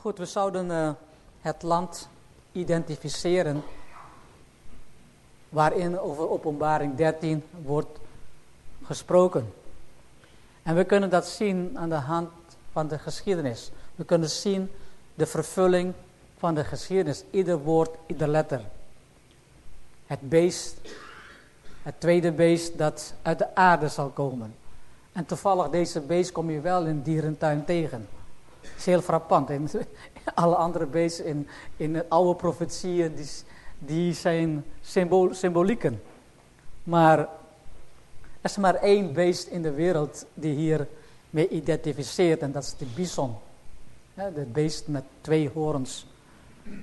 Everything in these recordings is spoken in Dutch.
Goed, we zouden uh, het land identificeren waarin over openbaring 13 wordt gesproken. En we kunnen dat zien aan de hand van de geschiedenis. We kunnen zien de vervulling van de geschiedenis. Ieder woord, ieder letter. Het beest, het tweede beest dat uit de aarde zal komen. En toevallig deze beest kom je wel in dierentuin tegen. Is heel frappant. Alle andere beesten in, in de oude profetieën, die, die zijn symbool, symbolieken. Maar er is maar één beest in de wereld die hier mee identificeert. En dat is de bison. Het beest met twee horens.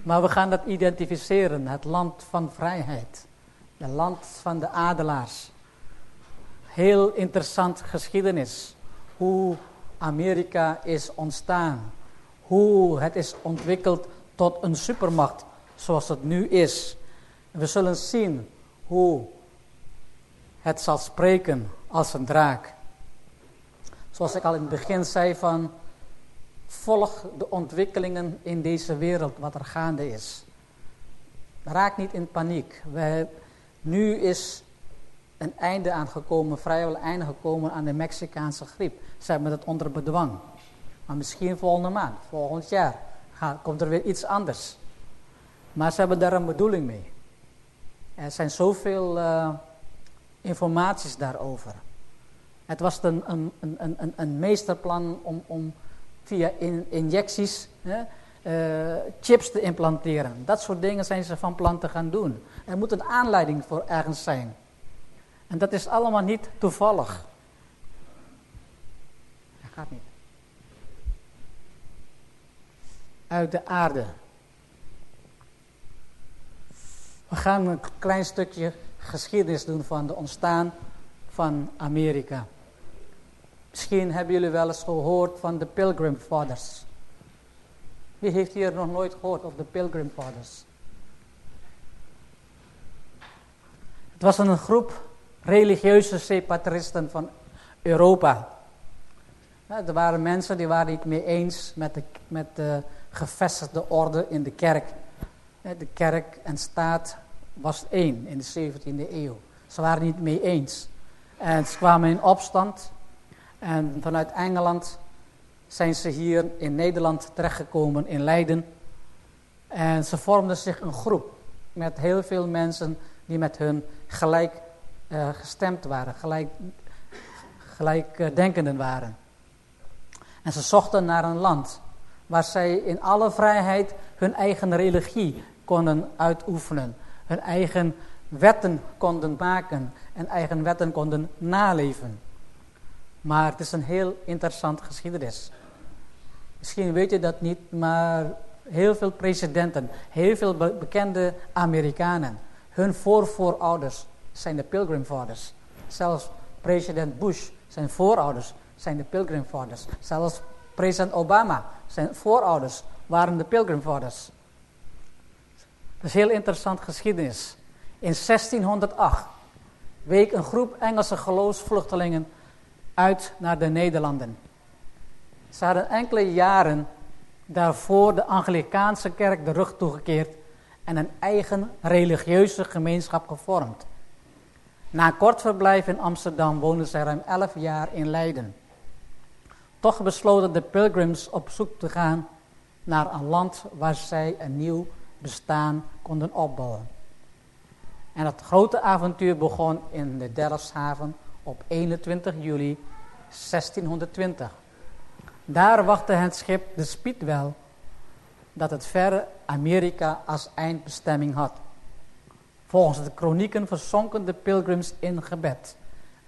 Maar we gaan dat identificeren. Het land van vrijheid. Het land van de adelaars. Heel interessant geschiedenis. Hoe Amerika is ontstaan. Hoe het is ontwikkeld tot een supermacht zoals het nu is. we zullen zien hoe het zal spreken als een draak. Zoals ik al in het begin zei van volg de ontwikkelingen in deze wereld wat er gaande is. Raak niet in paniek. Nu is een einde aangekomen, vrijwel einde gekomen aan de Mexicaanse griep. Ze hebben het onder bedwang. Maar misschien volgende maand, volgend jaar, komt er weer iets anders. Maar ze hebben daar een bedoeling mee. Er zijn zoveel uh, informaties daarover. Het was een, een, een, een, meesterplan om, om via in, injecties hè, uh, chips te implanteren. Dat soort dingen zijn ze van plan te gaan doen. Er moet een aanleiding voor ergens zijn. En dat is allemaal niet toevallig. Dat gaat niet. Uit de aarde. We gaan een klein stukje geschiedenis doen van de ontstaan van Amerika. Misschien hebben jullie wel eens gehoord van de Pilgrim Fathers. Wie heeft hier nog nooit gehoord over de Pilgrim Fathers? Het was een groep religieuze separatisten van Europa. er waren mensen die waren niet mee eens met de, met de gevestigde orde in de kerk. De kerk en staat was één in de 17e eeuw. Ze waren niet mee eens. En ze kwamen in opstand. En vanuit Engeland zijn ze hier in Nederland terechtgekomen, in Leiden. En ze vormden zich een groep met heel veel mensen die met hun gelijk uh, gestemd waren, gelijk, gelijkdenkenden waren. En ze zochten naar een land waar zij in alle vrijheid hun eigen religie konden uitoefenen. Hun eigen wetten konden maken en eigen wetten konden naleven. Maar het is een heel interessant geschiedenis. Misschien weet je dat niet, maar heel veel presidenten, heel veel bekende Amerikanen, hun voorvoorouders zijn de Pilgrim Fathers. Zelfs president Bush, zijn voorouders zijn de Pilgrim Fathers. Zelfs president Obama, zijn voorouders waren de Pilgrim Fathers. Dat is heel interessant geschiedenis. In 1608 week een groep Engelse geloofsvluchtelingen uit naar de Nederlanden. Ze hadden enkele jaren daarvoor de Anglikaanse kerk de rug toegekeerd en een eigen religieuze gemeenschap gevormd. Na kort verblijf in Amsterdam woonden zij ruim elf jaar in Leiden. Toch besloten de pilgrims op zoek te gaan naar een land waar zij een nieuw bestaan konden opbouwen. En dat grote avontuur begon in de Delfshaven op 21 juli 1620. Daar wachtte het schip de Speedwell dat het verre Amerika als eindbestemming had. Volgens de kronieken verzonken de pilgrims in gebed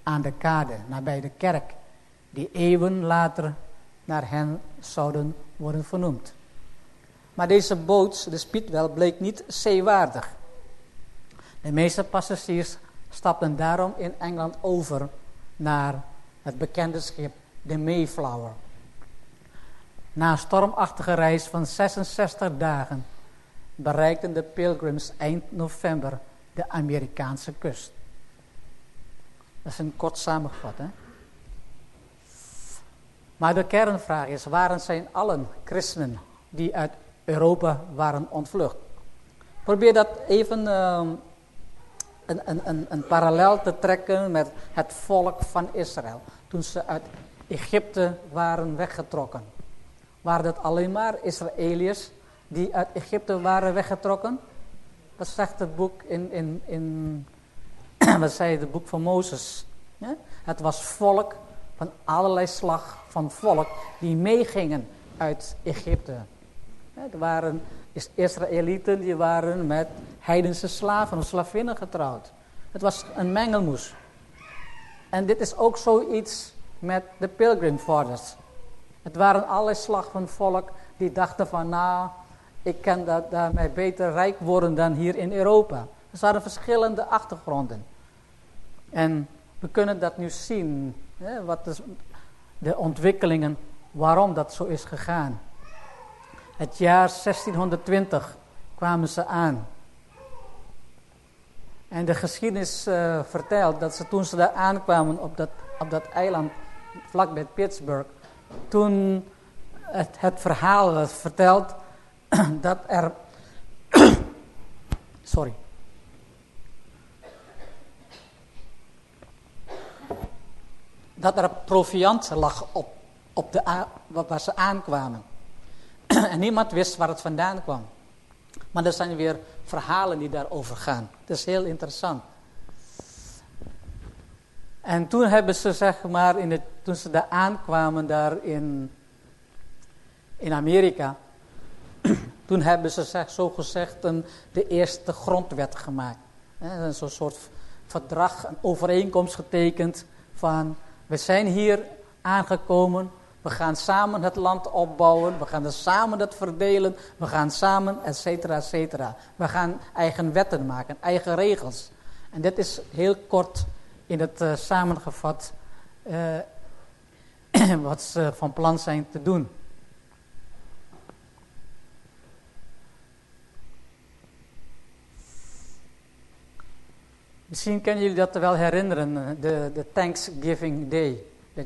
aan de kade nabij de kerk, die eeuwen later naar hen zouden worden vernoemd. Maar deze boot, de Speedwell, bleek niet zeewaardig. De meeste passagiers stapten daarom in Engeland over naar het bekende schip de Mayflower. Na een stormachtige reis van 66 dagen bereikten de pilgrims eind november de Amerikaanse kust. Dat is een kort samengevat. Hè? Maar de kernvraag is, waren zijn allen christenen die uit Europa waren ontvlucht. Probeer dat even een, een, een, een parallel te trekken met het volk van Israël. Toen ze uit Egypte waren weggetrokken. Waren dat alleen maar Israëliërs die uit Egypte waren weggetrokken? Dat zegt het boek in, in, in wat zei het boek van Mozes. Ja? Het was volk van allerlei slag van volk die meegingen uit Egypte. Ja, er waren Israëlieten die waren met heidense slaven of slavinnen getrouwd. Het was een mengelmoes. En dit is ook zoiets met de pilgrimfathers. Het waren allerlei slag van volk die dachten van nou, ik kan dat, daarmee beter rijk worden dan hier in Europa. Er waren verschillende achtergronden. En we kunnen dat nu zien, hè, wat is de ontwikkelingen, waarom dat zo is gegaan. Het jaar 1620 kwamen ze aan. En de geschiedenis uh, vertelt dat ze toen ze daar aankwamen op dat, op dat eiland vlakbij Pittsburgh, toen het, het verhaal was verteld dat er. sorry. Dat er proviant lag op, op de, waar ze aankwamen. en niemand wist waar het vandaan kwam. Maar er zijn weer verhalen die daarover gaan. Dat is heel interessant. En toen hebben ze, zeg maar, in het, toen ze daar aankwamen daar in, in Amerika, toen hebben ze, zeg, zo gezegd, een, de eerste grondwet gemaakt. Een soort verdrag, een overeenkomst getekend van, we zijn hier aangekomen, we gaan samen het land opbouwen, we gaan er samen het verdelen, we gaan samen, et cetera, et cetera. We gaan eigen wetten maken, eigen regels. En dit is heel kort in het uh, samengevat uh, wat ze van plan zijn te doen. Misschien kunnen jullie dat wel herinneren, eh, de, de Thanksgiving Day. De,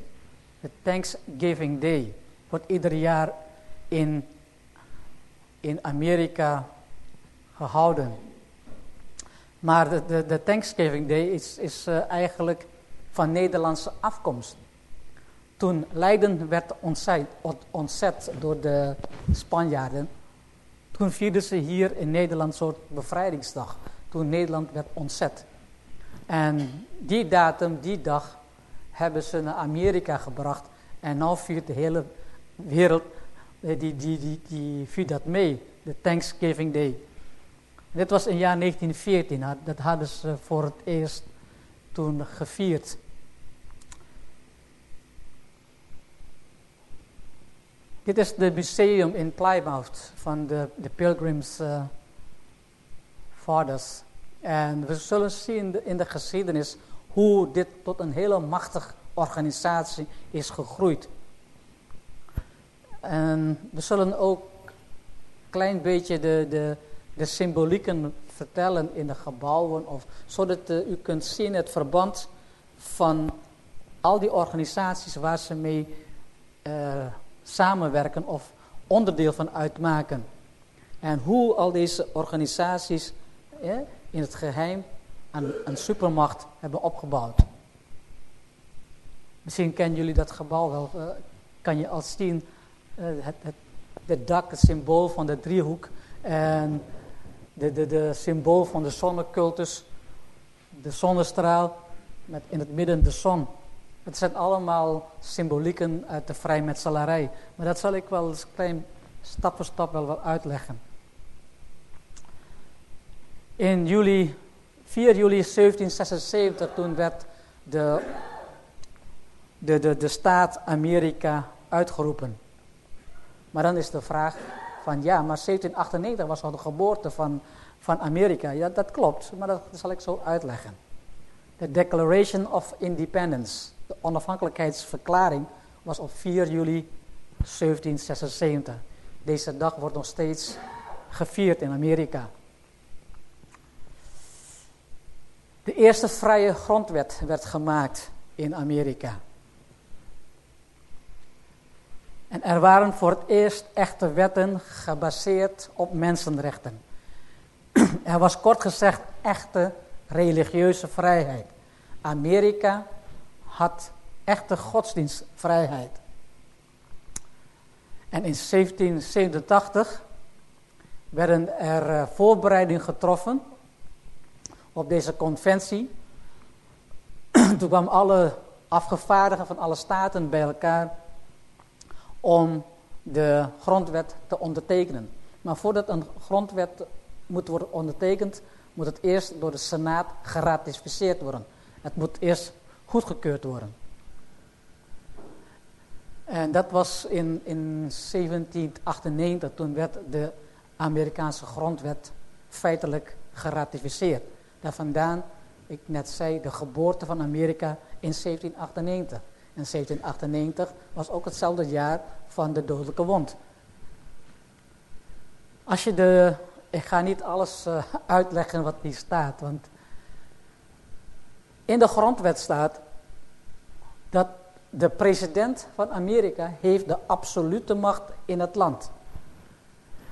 Thanksgiving Day wordt ieder jaar in, in Amerika gehouden. Maar de, de, Thanksgiving Day is, is uh, eigenlijk van Nederlandse afkomst. Toen Leiden werd ontzet, ontzet door de Spanjaarden, toen vierden ze hier in Nederland een soort bevrijdingsdag. Toen Nederland werd ontzet. En die datum, die dag, hebben ze naar Amerika gebracht. En nu viert de hele wereld, eh, die, die, die, die viert dat mee, de Thanksgiving Day. Dit was in jaar 1914, dat hadden ze voor het eerst toen gevierd. Dit is het museum in Plymouth van de, de Pilgrims uh, Fathers. En we zullen zien in de, geschiedenis hoe dit tot een hele machtige organisatie is gegroeid. En we zullen ook een klein beetje de, de, de symbolieken vertellen in de gebouwen, of, zodat uh, u kunt zien het verband van al die organisaties waar ze mee uh, samenwerken of onderdeel van uitmaken. En hoe al deze organisaties eh, in het geheim een, een supermacht hebben opgebouwd. Misschien kennen jullie dat gebouw wel. Uh, kan je als zien, uh, het, het, het dak, het symbool van de driehoek. En de, de, de symbool van de zonnecultus, de zonnestraal, met in het midden de zon. Het zijn allemaal symbolieken uit de vrijmetselarij. Maar dat zal ik wel eens klein stap voor stap wel uitleggen. In juli, 4 juli 1776, toen werd de, de, de, de staat Amerika uitgeroepen. Maar dan is de vraag, van ja, maar 1798 was al de geboorte van, van Amerika. Ja, dat klopt, maar dat zal ik zo uitleggen. De Declaration of Independence, de onafhankelijkheidsverklaring, was op 4 juli 1776. Deze dag wordt nog steeds gevierd in Amerika. De eerste vrije grondwet werd gemaakt in Amerika. En er waren voor het eerst echte wetten gebaseerd op mensenrechten. er was kort gezegd echte religieuze vrijheid. Amerika had echte godsdienstvrijheid. En in 1787 werden er uh, voorbereidingen getroffen op deze conventie. Toen kwamen alle afgevaardigden van alle staten bij elkaar om de grondwet te ondertekenen. Maar voordat een grondwet moet worden ondertekend, moet het eerst door de Senaat geratificeerd worden. Het moet eerst goedgekeurd worden. En dat was in, in 1798, toen werd de Amerikaanse grondwet feitelijk geratificeerd. Daar vandaan, ik net zei, de geboorte van Amerika in 1798. En 1798 was ook hetzelfde jaar van de dodelijke wond. Als je de, ik ga niet alles uh, uitleggen wat hier staat, want in de grondwet staat dat de president van Amerika heeft de absolute macht in het land.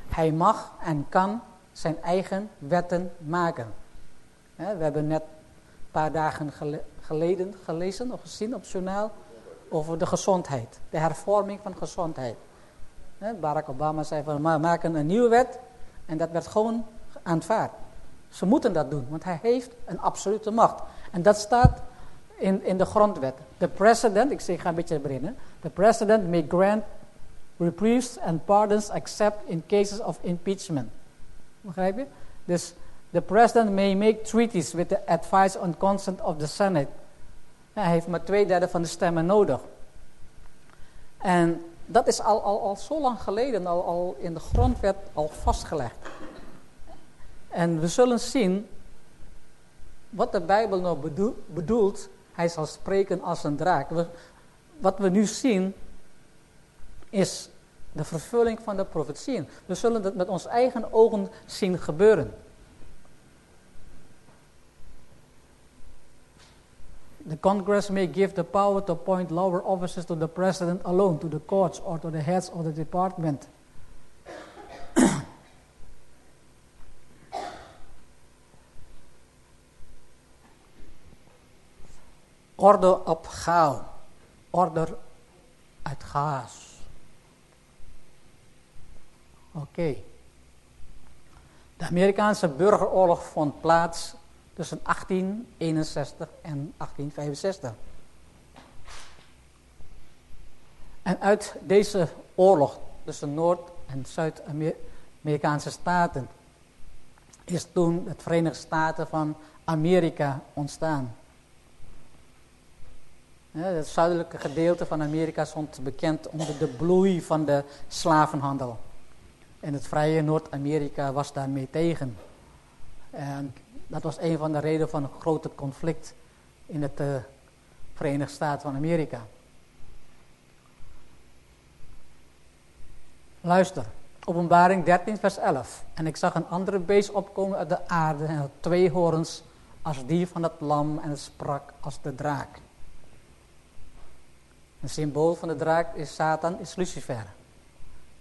Hij mag en kan zijn eigen wetten maken. We hebben net een paar dagen geleden gelezen of gezien op het journaal over de gezondheid. De hervorming van gezondheid. Barack Obama zei van, we maken een nieuwe wet en dat werd gewoon aanvaard. Ze moeten dat doen, want hij heeft een absolute macht. En dat staat in, in de grondwet. De president, ik zeg, een beetje beginnen. The president may grant reprieves and pardons except in cases of impeachment. Begrijp je? Dus the president may make treaties with the advice and consent of the Senate. hij heeft maar twee derde van de stemmen nodig. En dat is al, al, al zo lang geleden, al, al in de grondwet al vastgelegd. En we zullen zien wat de Bijbel nou bedoelt. Hij zal spreken als een draak. wat we nu zien is de vervulling van de profetieën. We zullen het met onze eigen ogen zien gebeuren. The Congress may give the power to appoint lower officers to the president alone, to the courts, or to the heads of the department. Orde op gauw. Order uit chaos. Oké. De Amerikaanse burgeroorlog vond plaats tussen 1861 en 1865. En uit deze oorlog tussen Noord- en Zuid-Amerikaanse staten is toen het Verenigde Staten van Amerika ontstaan. Het zuidelijke gedeelte van Amerika stond bekend onder de bloei van de slavenhandel. En het vrije Noord-Amerika was daarmee tegen. En dat was een van de redenen van een grote conflict in het uh, Verenigde Staten van Amerika. Luister, openbaring 13 vers 11. En ik zag een andere beest opkomen uit de aarde en had twee horens als die van het lam en het sprak als de draak. Een symbool van de draak is Satan, is Lucifer.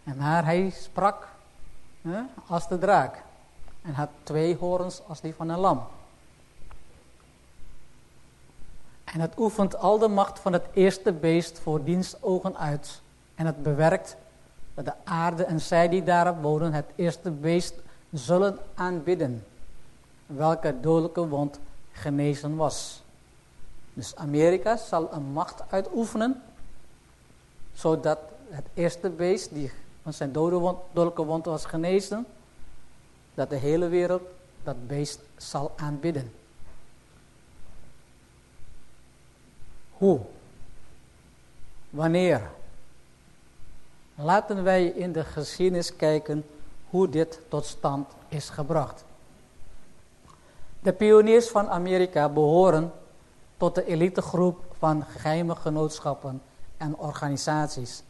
En maar hij sprak hè, als de draak. En had twee horens als die van een lam. En het oefent al de macht van het eerste beest voor diens ogen uit. En het bewerkt dat de aarde en zij die daarop wonen het eerste beest zullen aanbidden. Welke dodelijke wond genezen was. Dus Amerika zal een macht uitoefenen. Zodat het eerste beest die van zijn dodelijke wond was genezen, dat de hele wereld dat beest zal aanbidden. Hoe? Wanneer? Laten wij in de geschiedenis kijken hoe dit tot stand is gebracht. De pioniers van Amerika behoren tot de elitegroep van geheime genootschappen en organisaties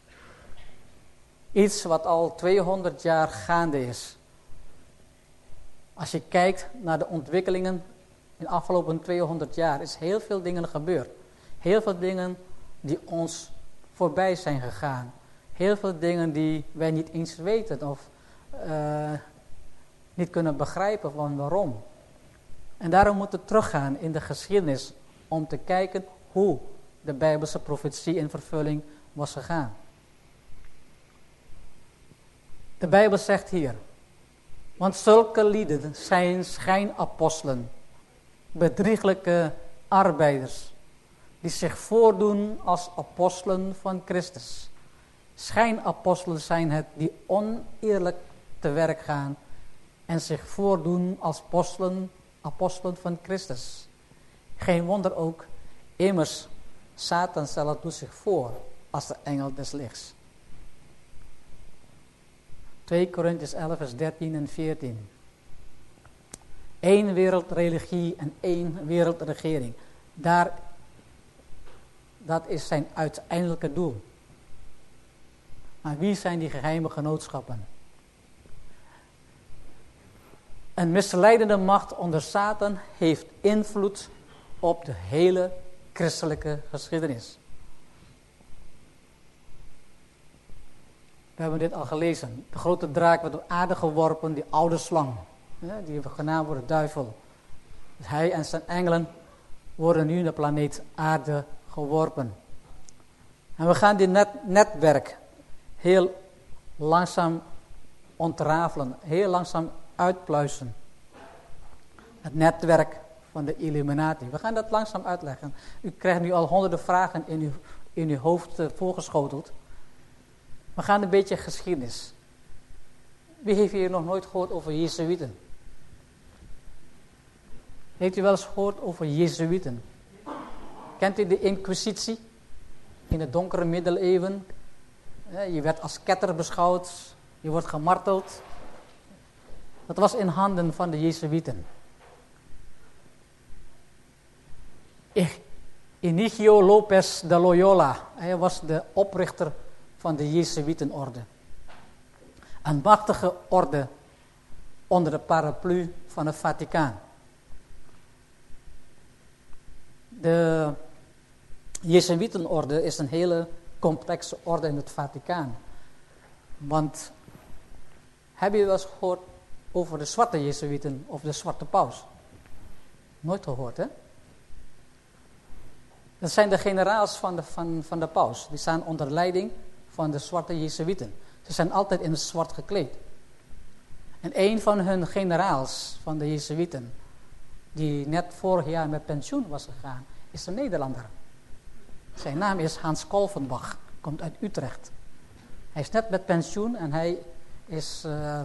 Iets wat al 200 jaar gaande is. Als je kijkt naar de ontwikkelingen in de afgelopen 200 jaar, is heel veel dingen gebeurd. Heel veel dingen die ons voorbij zijn gegaan. heel veel dingen die wij niet eens weten of uh, niet kunnen begrijpen van waarom. En daarom moeten we teruggaan in de geschiedenis om te kijken hoe de Bijbelse profetie in vervulling was gegaan. De Bijbel zegt hier, want zulke lieden zijn schijnapostelen, bedrieglijke arbeiders, die zich voordoen als apostelen van Christus. Schijnapostelen zijn het die oneerlijk te werk gaan en zich voordoen als apostelen, apostelen van Christus. Geen wonder ook, immers, Satan doet zich voor als de engel des lichts. 2 Korintiërs 11 vers 13 en 14. Eén wereldreligie en één wereldregering. Daar, dat is zijn uiteindelijke doel. Maar wie zijn die geheime genootschappen? Een misleidende macht onder Satan heeft invloed op de hele christelijke geschiedenis. We hebben dit al gelezen. De grote draak werd op aarde geworpen, die oude slang. die genaamd wordt duivel. Dus hij en zijn engelen worden nu naar de planeet aarde geworpen. En we gaan dit net, netwerk heel langzaam ontrafelen, heel langzaam uitpluizen. Het netwerk van de Illuminati. We gaan dat langzaam uitleggen. U krijgt nu al honderden vragen in uw, in uw hoofd uh, voorgeschoteld. We gaan een beetje geschiedenis. Wie heeft hier nog nooit gehoord over Jezuïeten? Heeft u wel eens gehoord over Jezuïeten? Kent u de Inquisitie? In de donkere middeleeuwen. Je werd als ketter beschouwd. Je wordt gemarteld. Dat was in handen van de Jezuïeten. Inigo Lopez de Loyola. Hij was de oprichter van de Jezuïtenorde. Een machtige orde onder de paraplu van het Vaticaan. De Jezuïtenorde is een hele complexe orde in het Vaticaan. Want heb je wel eens gehoord over de zwarte Jezuïten of de zwarte paus? Nooit gehoord, hè? Dat zijn de generaals van de, van, van de paus. Die staan onder leiding van de zwarte Jezuïten. Ze zijn altijd in het zwart gekleed. En een van hun generaals van de Jezuïten, die net vorig jaar met pensioen was gegaan, is een Nederlander. Zijn naam is Hans Kolvenbach, komt uit Utrecht. Hij is net met pensioen en hij is uh,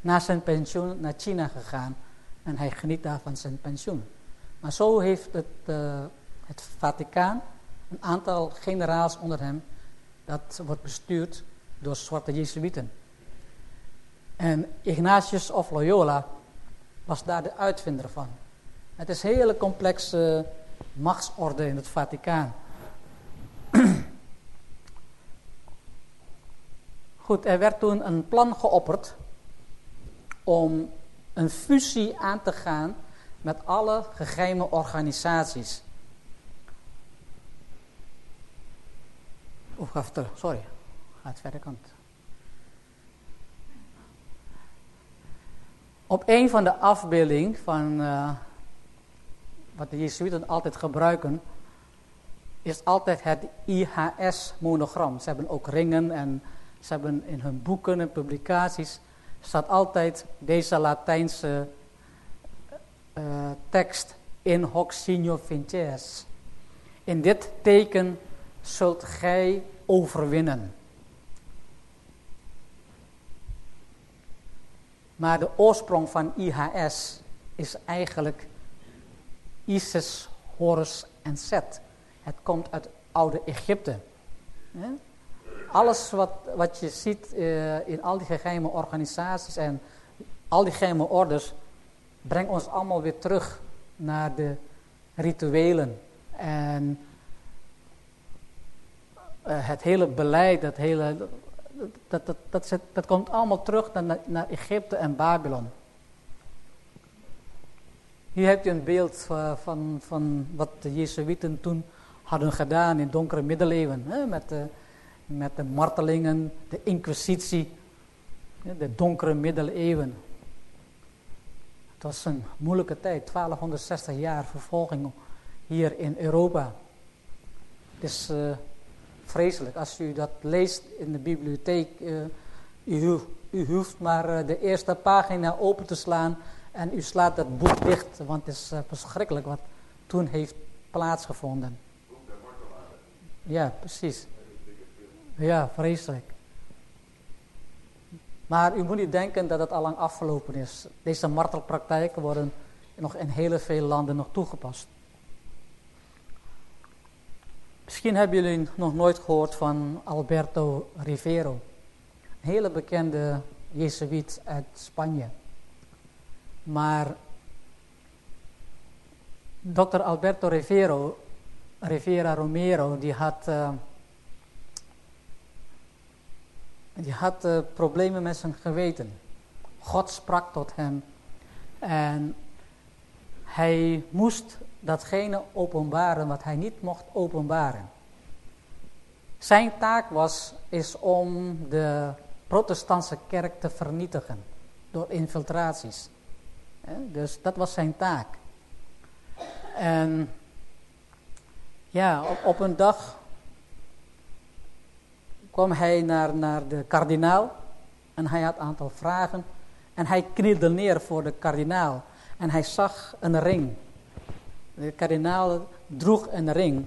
na zijn pensioen naar China gegaan. En hij geniet daar van zijn pensioen. Maar zo heeft het, uh, het Vaticaan een aantal generaals onder hem dat wordt bestuurd door zwarte Jezuïeten. En Ignatius of Loyola was daar de uitvinder van. Het is een hele complexe machtsorde in het Vaticaan. Goed, er werd toen een plan geopperd om een fusie aan te gaan met alle geheime organisaties. Of terug, sorry. Gaat verder kant. Op een van de afbeeldingen van uh, wat de Jezuïeten altijd gebruiken, is altijd het IHS-monogram. Ze hebben ook ringen en ze hebben in hun boeken en publicaties staat altijd deze Latijnse uh, tekst in hoc signo vinces. In dit teken zult gij overwinnen. Maar de oorsprong van IHS is eigenlijk Isis, Horus en Set. Het komt uit oude Egypte. Alles wat, wat je ziet uh, in al die geheime organisaties en al die geheime orders, brengt ons allemaal weer terug naar de rituelen en het hele beleid, dat, hele, dat, dat, dat, dat, komt allemaal terug naar, naar Egypte en Babylon. Hier hebt u een beeld uh, van, van wat de Jezuïeten toen hadden gedaan in donkere middeleeuwen. Hè, met de, met de martelingen, de inquisitie, de donkere middeleeuwen. Het was een moeilijke tijd, 1260 jaar vervolging hier in Europa. Is uh, vreselijk. Als u dat leest in de bibliotheek, uh, u, u, hoeft maar uh, de eerste pagina open te slaan en u slaat het boek dicht, want het is verschrikkelijk wat toen heeft plaatsgevonden. Ja, precies. Ja, vreselijk. Maar u moet niet denken dat het al lang afgelopen is. Deze martelpraktijken worden nog in hele veel landen nog toegepast. Misschien hebben jullie nog nooit gehoord van Alberto Rivero. Een hele bekende jezuïet uit Spanje. Maar Dr. Alberto Rivero, Rivera Romero, die had... Uh, die had uh, problemen met zijn geweten. God sprak tot hem en hij moest datgene openbaren wat hij niet mocht openbaren. Zijn taak was, is om de protestantse kerk te vernietigen door infiltraties. Dus dat was zijn taak. En ja, op, op een dag kwam hij naar, naar de kardinaal en hij had een aantal vragen. En hij knielde neer voor de kardinaal en hij zag een ring. De kardinaal droeg een ring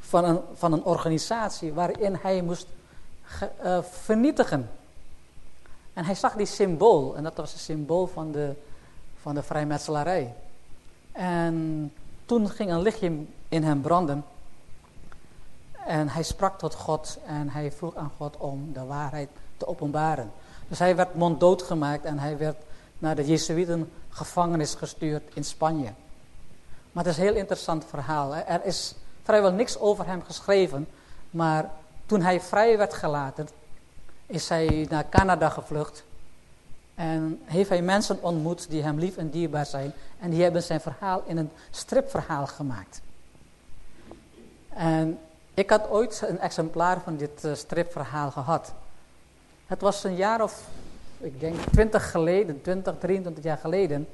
van een, van een organisatie waarin hij moest uh, vernietigen. En hij zag die symbool en dat was het symbool van de, van de vrijmetselarij. En toen ging een lichtje in hem branden. En hij sprak tot God en hij vroeg aan God om de waarheid te openbaren. Dus hij werd monddood gemaakt en hij werd naar de Jezuïeten gevangenis gestuurd in Spanje. Maar het is een heel interessant verhaal. Er is vrijwel niks over hem geschreven, maar toen hij vrij werd gelaten, is hij naar Canada gevlucht. En heeft hij mensen ontmoet die hem lief en dierbaar zijn. En die hebben zijn verhaal in een stripverhaal gemaakt. En ik had ooit een exemplaar van dit uh, stripverhaal gehad. Het was een jaar of, ik denk 20 geleden, 20, 23 jaar geleden.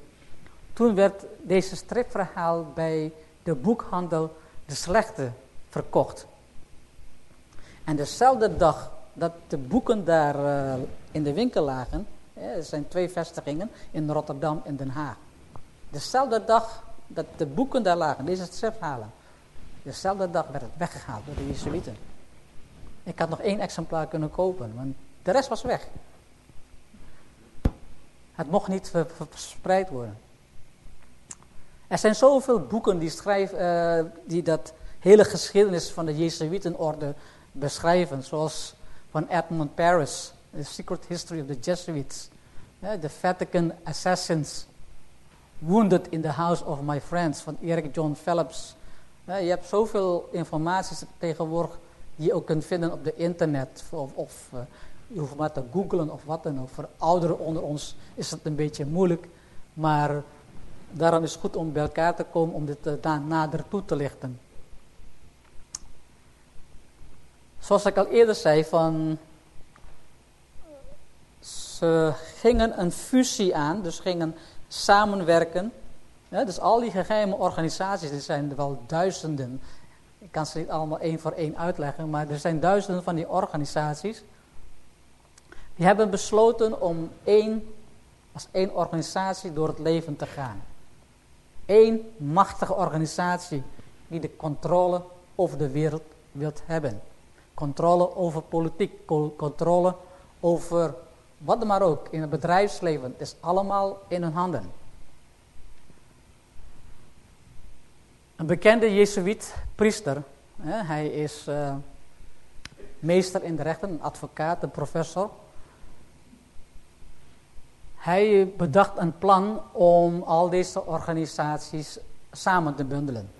Toen werd deze stripverhaal bij de boekhandel De Slechte verkocht. En dezelfde dag dat de boeken daar uh, in de winkel lagen, er zijn twee vestigingen in Rotterdam en Den Haag. Dezelfde dag dat de boeken daar lagen, deze stripverhalen, dezelfde dag werd het weggehaald door de Jezuïeten. Ik had nog één exemplaar kunnen kopen, want de rest was weg. Het mocht niet verspreid worden. Er zijn zoveel boeken die, schrijven, uh, die dat hele geschiedenis van de Jezuïtenorde beschrijven. Zoals van Edmund Paris, The Secret History of the Jesuits. The Vatican Assassins. Wounded in the House of My Friends van Eric John Phelps. je hebt zoveel informatie tegenwoordig die je ook kunt vinden op de internet. Of, of uh, je hoeft maar te googlen of wat dan ook. Voor ouderen onder ons is het een beetje moeilijk. Maar daarom is het goed om bij elkaar te komen om dit uh, nader toe te lichten. Zoals ik al eerder zei, van, ze gingen een fusie aan, dus gingen samenwerken. Dus al die geheime organisaties, er zijn er wel duizenden. Ik kan ze niet allemaal één voor één uitleggen, maar er zijn duizenden van die organisaties. Die hebben besloten om één, als één organisatie door het leven te gaan. Eén machtige organisatie die de controle over de wereld wilt hebben. Controle over politiek, controle over wat maar ook in het bedrijfsleven. Is allemaal in hun handen. Een bekende Jezuïet priester. Hè, hij is uh, meester in de rechten, een advocaat, een professor. Hij bedacht een plan om al deze organisaties samen te bundelen.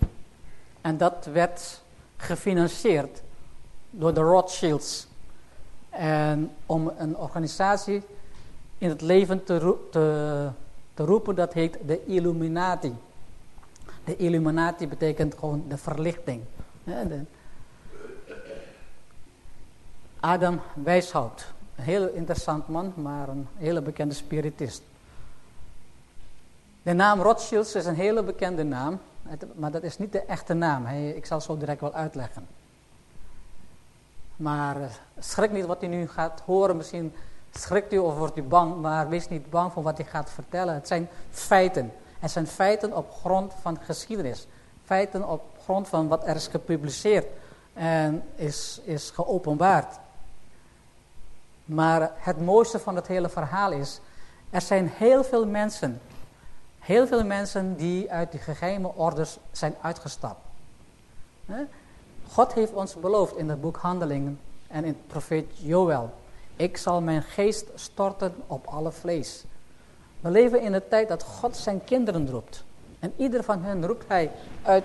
En dat werd gefinancierd door de Rothschilds. En om een organisatie in het leven te, te, roepen, dat heet de Illuminati. De Illuminati betekent gewoon de verlichting. Adam Weishaupt. Een heel interessant man, maar een hele bekende spiritist. De naam Rothschild is een hele bekende naam, maar dat is niet de echte naam. Ik zal zo direct wel uitleggen. Maar eh, schrik niet wat u nu gaat horen. Misschien schrikt u of wordt u bang, maar wees niet bang voor wat hij gaat vertellen. Het zijn feiten. Het zijn feiten op grond van geschiedenis. Feiten op grond van wat er is gepubliceerd en is, is geopenbaard. Maar het mooiste van het hele verhaal is, er zijn heel veel mensen, heel veel mensen die uit die geheime orders zijn uitgestapt. God heeft ons beloofd in het boek Handelingen en in het profeet Joel. Ik zal mijn geest storten op alle vlees. We leven in een tijd dat God zijn kinderen roept. En ieder van hen roept hij uit,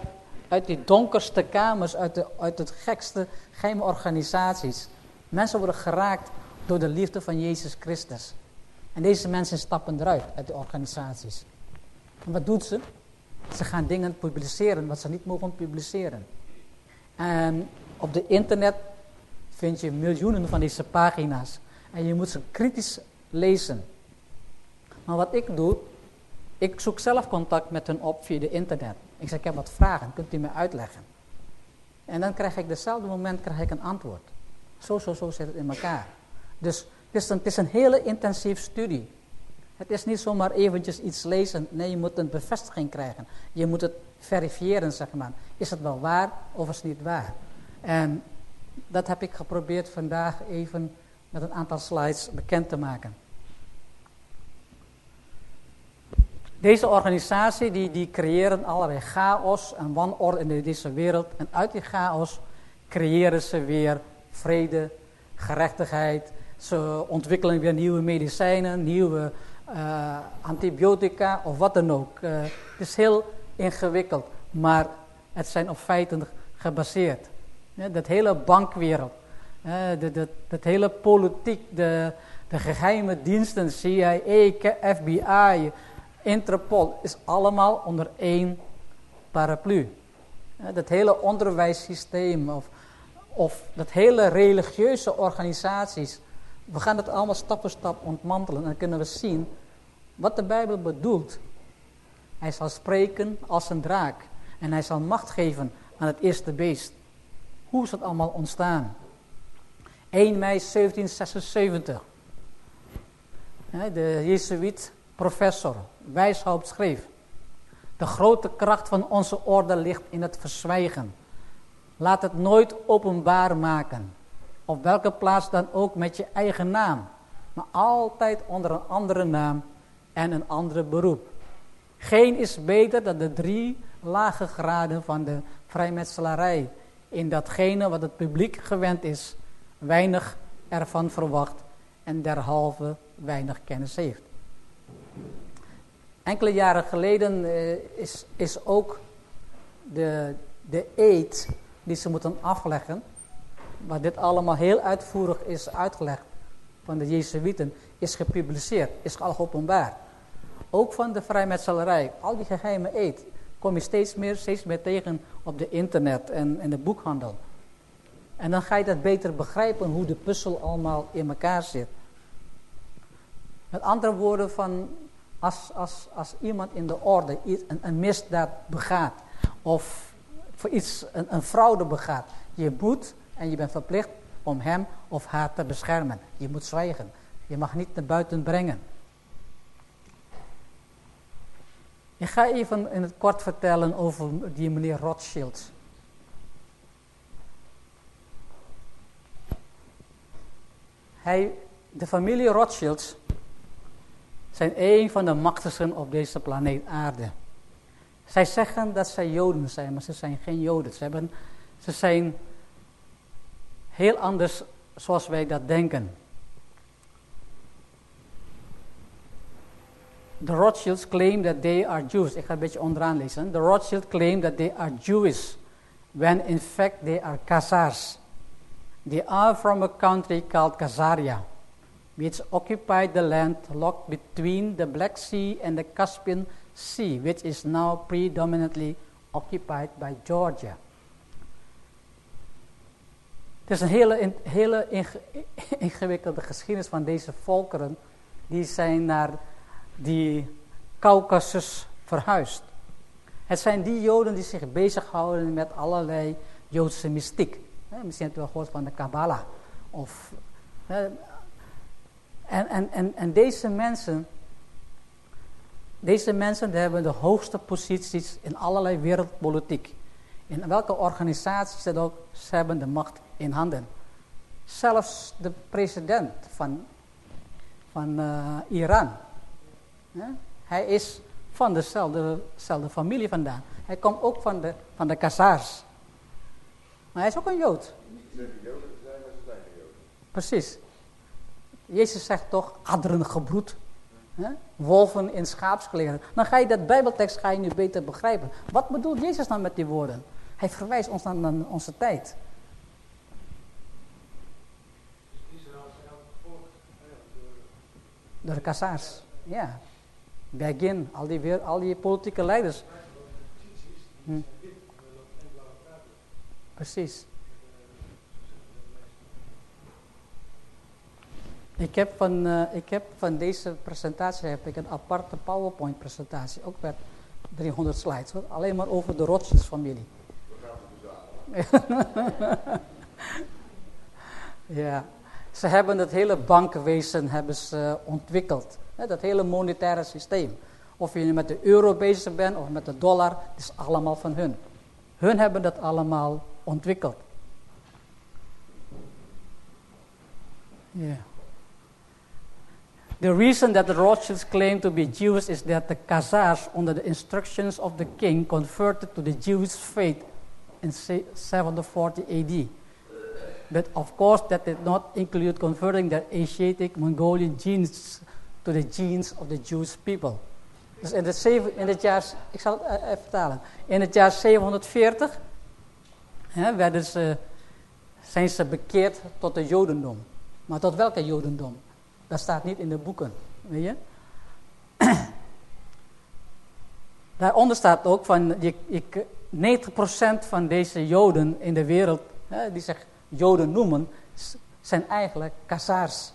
uit die donkerste kamers, uit, de, uit het gekste geheime organisaties. Mensen worden geraakt door de liefde van Jezus Christus. En deze mensen stappen eruit uit de organisaties. En wat doet ze? Ze gaan dingen publiceren wat ze niet mogen publiceren. En op de internet vind je miljoenen van deze pagina's. En je moet ze kritisch lezen. Maar wat ik doe, ik zoek zelf contact met hen op via de internet. Ik zeg, ik heb wat vragen, kunt u me uitleggen? En dan krijg ik dezelfde moment krijg ik een antwoord. Zo, zo, zo zit het in elkaar. Dus het is een, hele intensief studie. Het is niet zomaar eventjes iets lezen. Nee, je moet een bevestiging krijgen. Je moet het verifiëren, zeg maar. Is het wel waar of is het niet waar? En dat heb ik geprobeerd vandaag even met een aantal slides bekend te maken. Deze organisatie die, die creëren allerlei chaos en wanorde in deze wereld. En uit die chaos creëren ze weer vrede, gerechtigheid. Ze ontwikkelen weer nieuwe medicijnen, nieuwe uh, antibiotica of wat dan ook. Uh, het is heel ingewikkeld, maar het zijn op feiten gebaseerd. Ja, dat hele bankwereld, uh, dat, dat hele politiek, de, de geheime diensten, CIA, FBI, Interpol, is allemaal onder één paraplu. Ja, dat hele onderwijssysteem of, of dat hele religieuze organisaties we gaan het allemaal stap voor stap ontmantelen en dan kunnen we zien wat de Bijbel bedoelt. Hij zal spreken als een draak en hij zal macht geven aan het eerste beest. Hoe is dat allemaal ontstaan? 1 mei 1776. De Jezuïet professor Wijshoop schreef. De grote kracht van onze orde ligt in het verzwijgen. Laat het nooit openbaar maken op welke plaats dan ook met je eigen naam. Maar altijd onder een andere naam en een andere beroep. Geen is beter dan de drie lage graden van de vrijmetselarij. In datgene wat het publiek gewend is, weinig ervan verwacht en derhalve weinig kennis heeft. Enkele jaren geleden eh, is, is ook de, de eed die ze moeten afleggen waar dit allemaal heel uitvoerig is uitgelegd van de Jezuïeten, is gepubliceerd, is al openbaar. Ook van de vrijmetselarij, al die geheime eet, kom je steeds meer, steeds meer tegen op de internet en in de boekhandel. En dan ga je dat beter begrijpen hoe de puzzel allemaal in elkaar zit. Met andere woorden, van als, als, als iemand in de orde een, een misdaad begaat, of voor iets een, een fraude begaat, je moet en je bent verplicht om hem of haar te beschermen. Je moet zwijgen. Je mag niet naar buiten brengen. Ik ga even in het kort vertellen over die meneer Rothschild. Hij, de familie Rothschild zijn een van de machtigsten op deze planeet aarde. Zij zeggen dat zij Joden zijn, maar ze zijn geen Joden. Ze, hebben, ze zijn heel anders zoals wij dat denken. The Rothschilds claim that they are Jews. Ik ga een beetje onderaan lezen. The Rothschilds claim that they are Jewish, when in fact they are Khazars. They are from a country called Khazaria, which occupied the land locked between the Black Sea and the Caspian Sea, which is now predominantly occupied by Georgia. Het is een hele, hele ingewikkelde geschiedenis van deze volkeren. Die zijn naar die Caucasus verhuisd. Het zijn die Joden die zich bezighouden met allerlei Joodse mystiek. Misschien hebt u wel gehoord van de Kabbalah. Of, en, en, en, en deze mensen, deze mensen hebben de hoogste posities in allerlei wereldpolitiek. In welke organisaties dat ook, ze hebben de macht in handen. Zelfs de president van, van uh, Iran. Hij is van dezelfde, dezelfde familie vandaan. Hij komt ook van de, van de. Maar hij is ook een Jood. Precies. Jezus zegt toch, aderen gebroed. Wolven in schaapskleren. Dan ga je dat bijbeltekst ga je nu beter begrijpen. Wat bedoelt Jezus dan met die woorden? Hij verwijst ons dan naar onze tijd. De Khazars, ja. Begin, al die, weer, al die politieke leiders. Hm. Precies. Ik heb, van, uh, ik heb van deze presentatie heb ik een aparte PowerPoint presentatie. Ook met 300 slides. Hoor. Alleen maar over de Rothschilds familie. ja. Ze hebben het hele bankenwezen hebben ze ontwikkeld. Dat hele monetaire systeem. Of je met de euro bezig bent of met de dollar, het is allemaal van hun. Hun hebben dat allemaal ontwikkeld. Yeah. The reason that the Rothschilds claim to be Jews is that the Khazars, under the instructions of the king, converted to the Jewish faith in 740 AD. But of course, that did not include converting the Asiatic Mongolian genes to the genes of the Jewish people. Dus in het, in jaar, ik zal het even vertalen. In het jaar 740 hè, werden ze, zijn ze bekeerd tot de Jodendom. Maar tot welke Jodendom? Dat staat niet in de boeken, weet je. Daaronder staat ook van, je, je, 90% van deze Joden in de wereld, hè, die zich Joden noemen, zijn eigenlijk Khazars.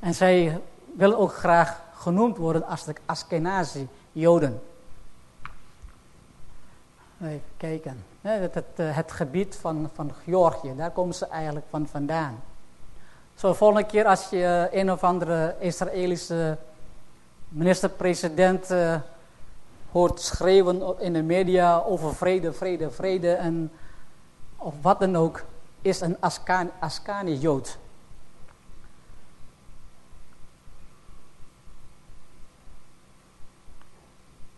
En zij willen ook graag genoemd worden als de Askenazi-Joden. Even kijken. Het, het, eh, het, gebied van, van Georgië, daar komen ze eigenlijk van vandaan. Zo, de volgende keer als je een of andere Israëlische minister-president uh, hoort schreeuwen in de media over vrede, vrede, vrede en of wat dan ook, is een Askani-Jood.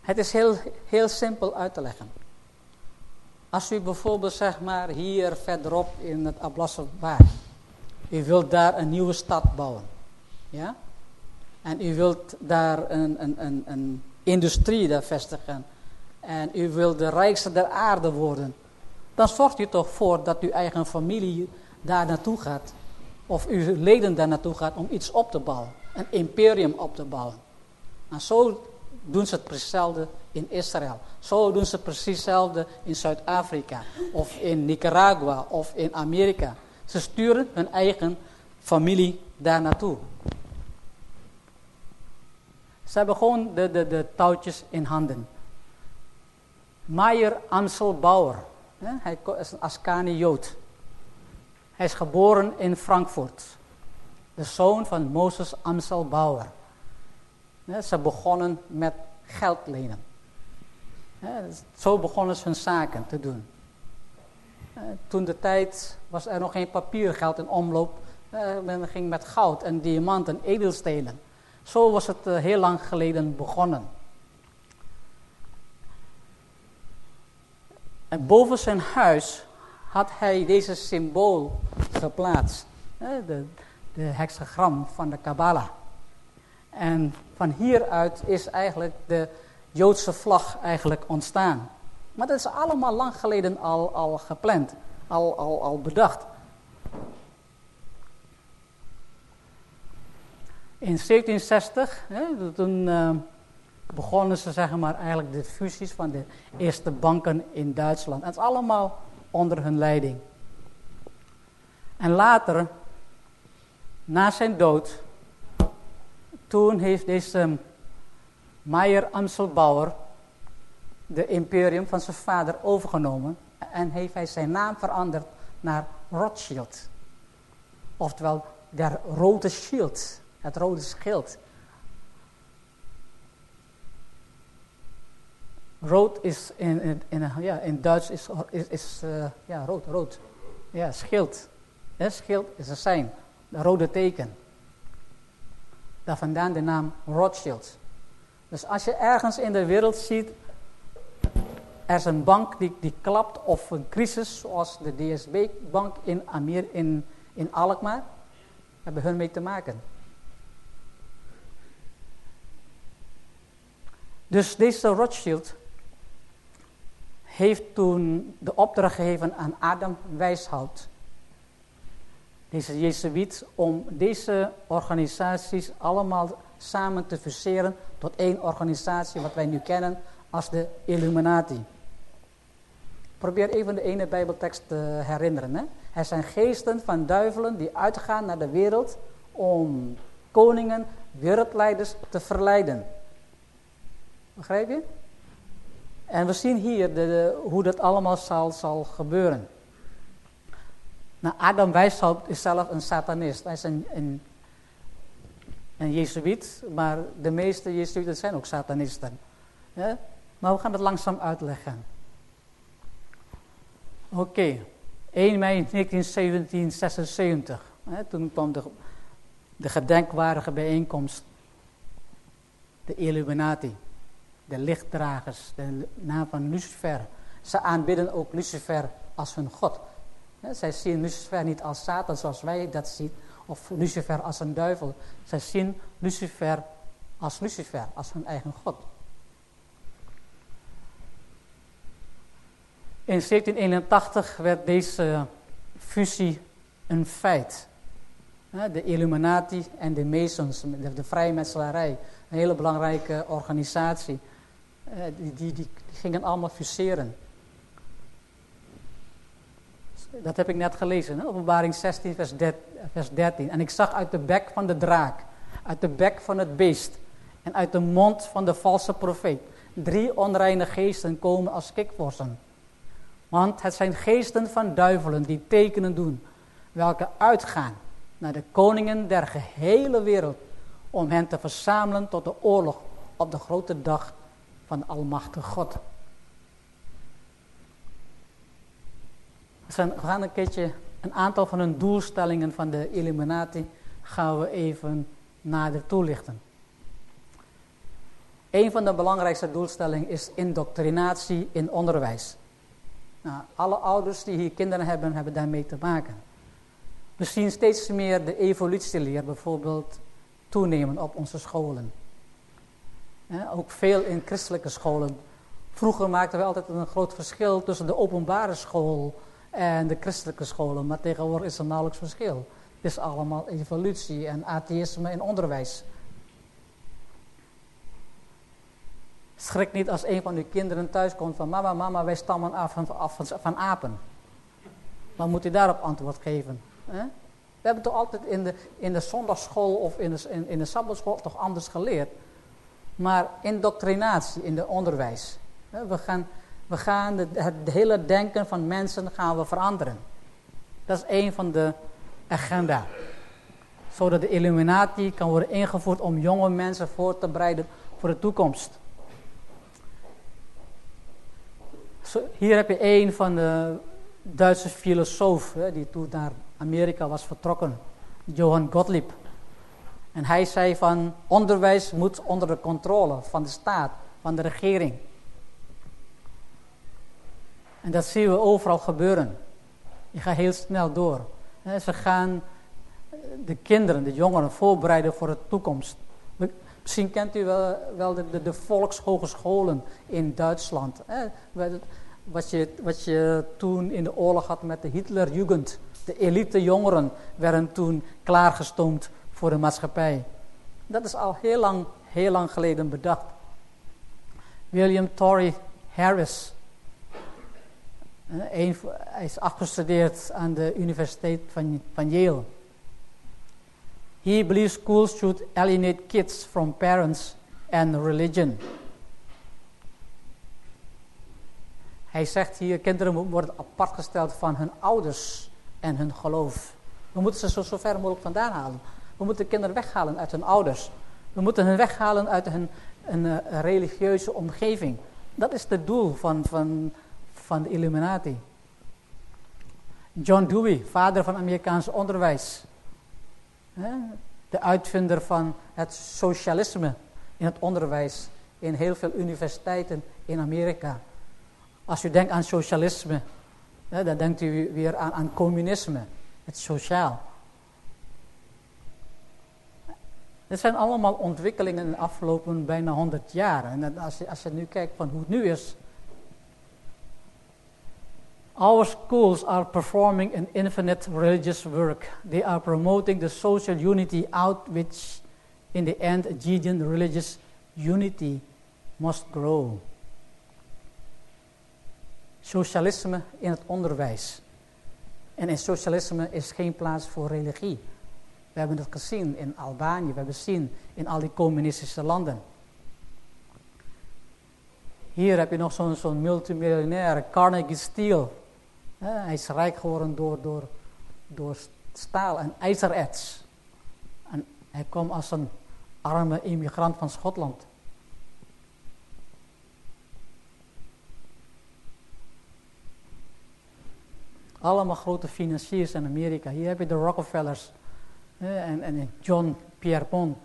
Het is heel, heel simpel uit te leggen. Als u bijvoorbeeld zeg maar hier verderop in het Ablasselbaar, u wilt daar een nieuwe stad bouwen. Ja? En u wilt daar een, een, een, een industrie daar vestigen. En u wilt de rijkste der aarde worden. Dan zorgt u toch voor dat uw eigen familie daar naartoe gaat. Of uw leden daar naartoe gaat om iets op te bouwen. Een imperium op te bouwen. En zo doen ze het precies hetzelfde in Israël. Zo doen ze precies hetzelfde in Zuid-Afrika. Of in Nicaragua. Of in Amerika. Ze sturen hun eigen familie daar naartoe. Ze hebben gewoon de, de, de touwtjes in handen. Meyer Amsel Bauer. Hij is een Askani Jood. Hij is geboren in Frankfurt. De zoon van Moses Amsel Bauer. Ze begonnen met geld lenen. Zo begonnen ze hun zaken te doen. Toen de tijd was er nog geen papiergeld in omloop. Men ging met goud en diamanten, edelstenen. Zo was het eh, heel lang geleden begonnen. En boven zijn huis had hij deze symbool geplaatst. De, de hexagram van de Kabbalah. En van hieruit is eigenlijk de Joodse vlag eigenlijk ontstaan. Maar dat is allemaal lang geleden al, al gepland, al, al, al bedacht. In 1760, hè, toen uh, begonnen ze zeg maar, eigenlijk de fusies van de eerste banken in Duitsland. En het is allemaal onder hun leiding. En later, na zijn dood, toen heeft deze Meyer Amselbauer de imperium van zijn vader overgenomen en heeft hij zijn naam veranderd naar Rothschild. Oftewel, der rode schild, het rode schild. Rood is in, in, ja, in Duits is, is, is uh, ja, rood, rood. Ja, schild. Ja, schild is een zijn, de rode teken. Daar vandaan de naam Rothschild. Dus als je ergens in de wereld ziet, er is een bank die, die klapt of een crisis zoals de DSB-bank in, Amer in, in Alkmaar, hebben hun mee te maken. Dus deze Rothschild heeft toen de opdracht gegeven aan Adam Wijshout, deze Jezuïet, om deze organisaties allemaal samen te fuseren tot één organisatie, wat wij nu kennen als de Illuminati. Probeer even de ene Bijbeltekst te herinneren. Hè? Er zijn geesten van duivelen die uitgaan naar de wereld om koningen, wereldleiders te verleiden. Begrijp je? En we zien hier de, hoe dat allemaal zal, zal gebeuren. Nou, Adam Wijshout is zelf een satanist. Hij is een, een, jezuïet, maar de meeste jezuïeten zijn ook satanisten. Maar we gaan het langzaam uitleggen. Oké, okay. 1 mei 1976. Hè, toen kwam de, de gedenkwaardige bijeenkomst. De Illuminati de lichtdragers, de naam van Lucifer. Ze aanbidden ook Lucifer als hun God. zij zien Lucifer niet als Satan zoals wij dat zien, of Lucifer als een duivel. Zij zien Lucifer als Lucifer, als hun eigen God. In 1781 werd deze fusie een feit. De Illuminati en de Masons, de, vrijmetselarij, een hele belangrijke organisatie. Eh, die, die, die, gingen allemaal fuseren. Dat heb ik net gelezen, openbaring 16 vers, vers 13. En ik zag uit de bek van de draak, uit de bek van het beest en uit de mond van de valse profeet drie onreine geesten komen als kikvorsen. Want het zijn geesten van duivelen die tekenen doen, welke uitgaan naar de koningen der gehele wereld om hen te verzamelen tot de oorlog op de grote dag van Almachtige God. We gaan een keertje een aantal van hun doelstellingen van de Illuminati gaan we even nader toelichten. Een van de belangrijkste doelstellingen is indoctrinatie in onderwijs. Nou, alle ouders die hier kinderen hebben, hebben daarmee te maken. We zien steeds meer de evolutieleer bijvoorbeeld toenemen op onze scholen ook veel in christelijke scholen. Vroeger maakten we altijd een groot verschil tussen de openbare school en de christelijke scholen. Maar tegenwoordig is er nauwelijks verschil. Het is allemaal evolutie en atheïsme in onderwijs. Schrik niet als een van uw kinderen thuis komt van mama, mama, wij stammen af van, af van, apen. Dan moet u daarop antwoord geven. We hebben toch altijd in de, in de zondagschool of in de, in, in de sabbatschool toch anders geleerd maar indoctrinatie in het onderwijs. We gaan, we gaan het, hele denken van mensen gaan we veranderen. Dat is een van de agenda. Zodat de illuminatie kan worden ingevoerd om jonge mensen voor te bereiden voor de toekomst. hier heb je een van de Duitse filosofen die toen naar Amerika was vertrokken. Johann Gottlieb. En hij zei van onderwijs moet onder de controle van de staat, van de regering. En dat zien we overal gebeuren. Je gaat heel snel door. Ze gaan de kinderen, de jongeren voorbereiden voor de toekomst. Misschien kent u wel, wel de, de, de volkshogescholen in Duitsland. Wat je, wat je toen in de oorlog had met de Hitlerjugend. De elite jongeren werden toen klaargestoomd voor de maatschappij. Dat is al heel lang, heel lang geleden bedacht. William Torrey Harris hij is afgestudeerd aan de Universiteit van, van Yale. He believes schools should alienate kids from parents and religion. Hij zegt hier, kinderen worden apart gesteld van hun ouders en hun geloof. We moeten ze zo, zo ver mogelijk vandaan halen. We moeten kinderen weghalen uit hun ouders. We moeten hen weghalen uit hun een religieuze omgeving. Dat is het doel van, van, van de Illuminati. John Dewey, vader van Amerikaans onderwijs. De uitvinder van het socialisme in het onderwijs in heel veel universiteiten in Amerika. Als u denkt aan socialisme, dan denkt u weer aan, aan communisme, het sociaal. Dit zijn allemaal ontwikkelingen in de afgelopen bijna 100 jaar. En als je, als je nu kijkt van hoe het nu is. Our schools are performing an infinite religious work. They are promoting the social unity out which in the end Gideon religious unity must grow. Socialisme in het onderwijs. En in socialisme is geen plaats voor religie. We hebben het gezien in Albanië, we hebben het gezien in al die communistische landen. Hier heb je nog zo'n zo'n multimiljonair, Carnegie Steel. hij is rijk geworden door, door, door staal en ijzererts. En hij kwam als een arme immigrant van Schotland. Allemaal grote financiers in Amerika. Hier heb je de Rockefellers en, en John Pierpont,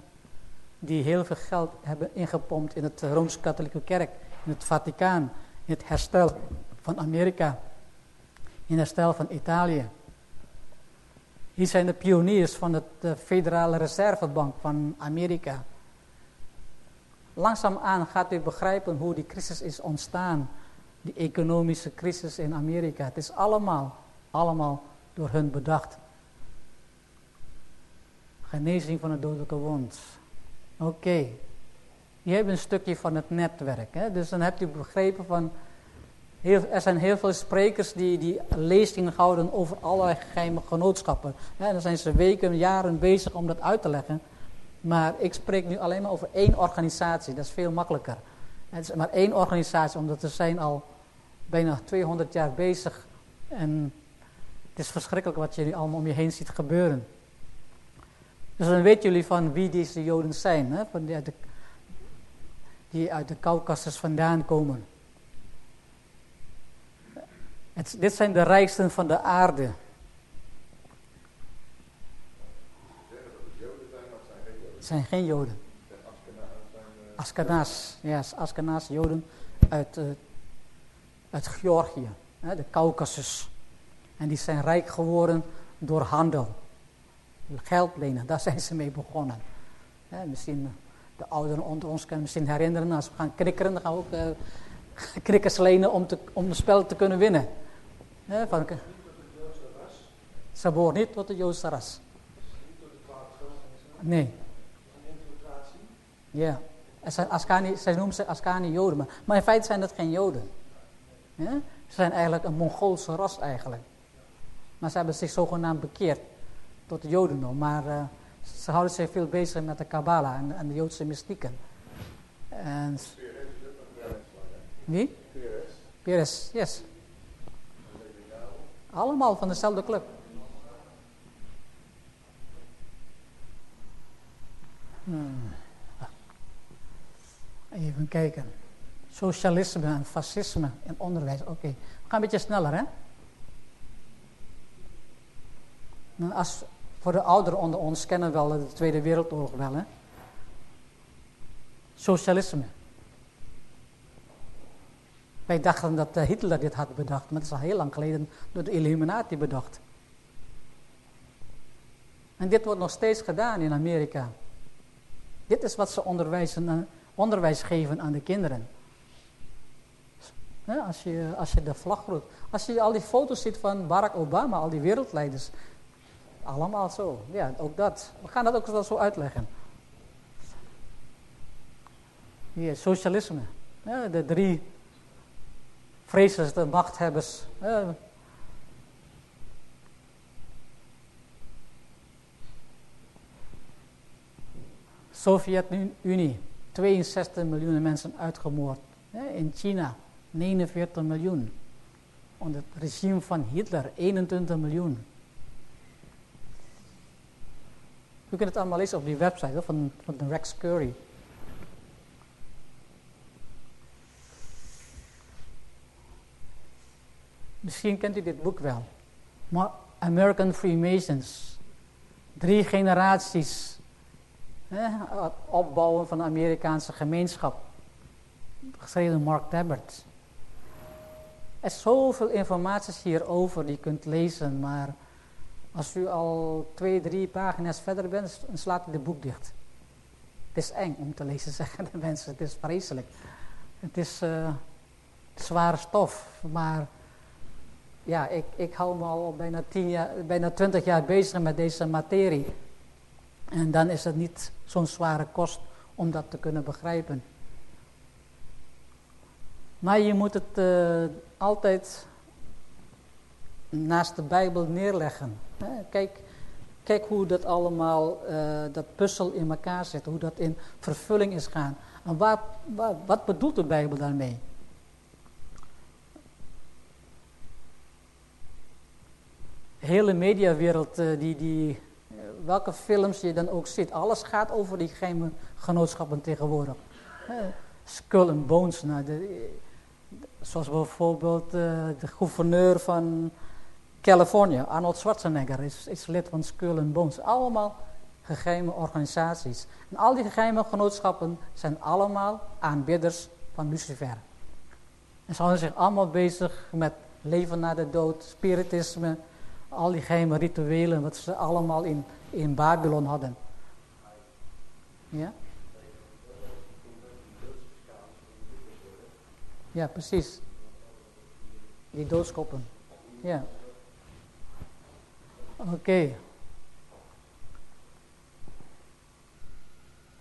die heel veel geld hebben ingepompt in het Rooms-Katholieke Kerk, in het Vaticaan, in het herstel van Amerika, in het herstel van Italië. Hier zijn de pioniers van de eh, Federale Reservebank van Amerika. Langzaamaan gaat u begrijpen hoe die crisis is ontstaan. Die economische crisis in Amerika. Het is allemaal, allemaal door hun bedacht. Genezing van een dodelijke wond. Oké. Okay. Je hebt een stukje van het netwerk. Hè? Dus dan hebt u begrepen van... Heel, er zijn heel veel sprekers die, die lezingen houden over allerlei geheime genootschappen. En dan zijn ze weken, jaren bezig om dat uit te leggen. Maar ik spreek nu alleen maar over één organisatie. Dat is veel makkelijker. Het is maar één organisatie, omdat er zijn al bijna 200 jaar bezig. En het is verschrikkelijk wat nu allemaal om je heen ziet gebeuren. Dus dan weten jullie van wie deze Joden zijn, hè? Van die, uit de, die uit de Caucasus vandaan komen. Het, dit zijn de rijksten van de aarde. Het zijn geen Joden. Askenaas, ja, Askenaas Joden uit, uh, uit Georgië, hè, de Caucasus. En die zijn rijk geworden door handel geld lenen. Daar zijn ze mee begonnen. misschien de ouderen onder ons kunnen misschien herinneren. Als we gaan knikkeren, dan gaan we ook uh, knikkers lenen om, te, om het spel te kunnen winnen. He, van, ze behoort niet tot de Joodse ras. Nee. Ja. Askani, zij noemen ze Askani Joden. Maar, maar, in feite zijn dat geen Joden. Ja? Ze zijn eigenlijk een Mongoolse ras eigenlijk. Maar ze hebben zich zogenaamd bekeerd tot het jodendom. Maar uh, ze houden zich veel bezig met de Kabbalah en, en de Joodse mystieken. En, wie? Peres, yes. Allemaal van dezelfde club. Hmm. Even kijken. Socialisme en fascisme in onderwijs. Oké, we gaan een beetje sneller, hè? Nou, als, voor de ouderen onder ons kennen wel de Tweede Wereldoorlog wel. Hè? Socialisme. Wij dachten dat eh, Hitler dit had bedacht, maar dat is al heel lang geleden door de Illuminati bedacht. En dit wordt nog steeds gedaan in Amerika. Dit is wat ze onderwijzen, onderwijs geven aan de kinderen. als, je, als je de vlag roept. Als je al die foto's ziet van Barack Obama, al die wereldleiders. Allemaal zo. Ja, ook dat. We gaan dat ook wel zo uitleggen. Hier, socialisme. Ja, de drie vrezen de machthebbers. Uh, Sovjet-Unie, 62 miljoen mensen uitgemoord. In China, 49 miljoen. Onder het regime van Hitler, 21 miljoen. U kunt het allemaal lezen op die website van, de Rex Curry. Misschien kent u dit boek wel. American Freemasons. Drie generaties. Hè, opbouwen van de Amerikaanse gemeenschap. Geschreven door Mark Tabbert. Er is zoveel informatie hierover die je kunt lezen, maar als u al twee, drie pagina's verder bent, dan slaat u het boek dicht. Het is eng om te lezen, zeggen de mensen. Het is vreselijk. Het is uh, zware stof, maar ja, ik, ik hou me al bijna, tien jaar, bijna twintig jaar bezig met deze materie. En dan is het niet zo'n zware kost om dat te kunnen begrijpen. Maar je moet het uh, altijd naast de Bijbel neerleggen. Kijk, kijk hoe dat allemaal, uh, dat puzzel in elkaar zit, hoe dat in vervulling is gaan. En waar, wat bedoelt de Bijbel daarmee? Hele mediawereld, uh, die, die, uh, welke films je dan ook ziet, alles gaat over die geheime genootschappen tegenwoordig. Skull and Bones, nou, de, zoals bijvoorbeeld de gouverneur van Californië, Arnold Schwarzenegger is, is lid van Skull and Bones. Allemaal geheime organisaties. En al die geheime genootschappen zijn allemaal aanbidders van Lucifer. En ze houden zich allemaal bezig met leven na de dood, spiritisme, al die geheime rituelen, wat ze allemaal in, in Babylon hadden. Ja? Ja, precies. Die doodskoppen. Ja. Oké. Okay.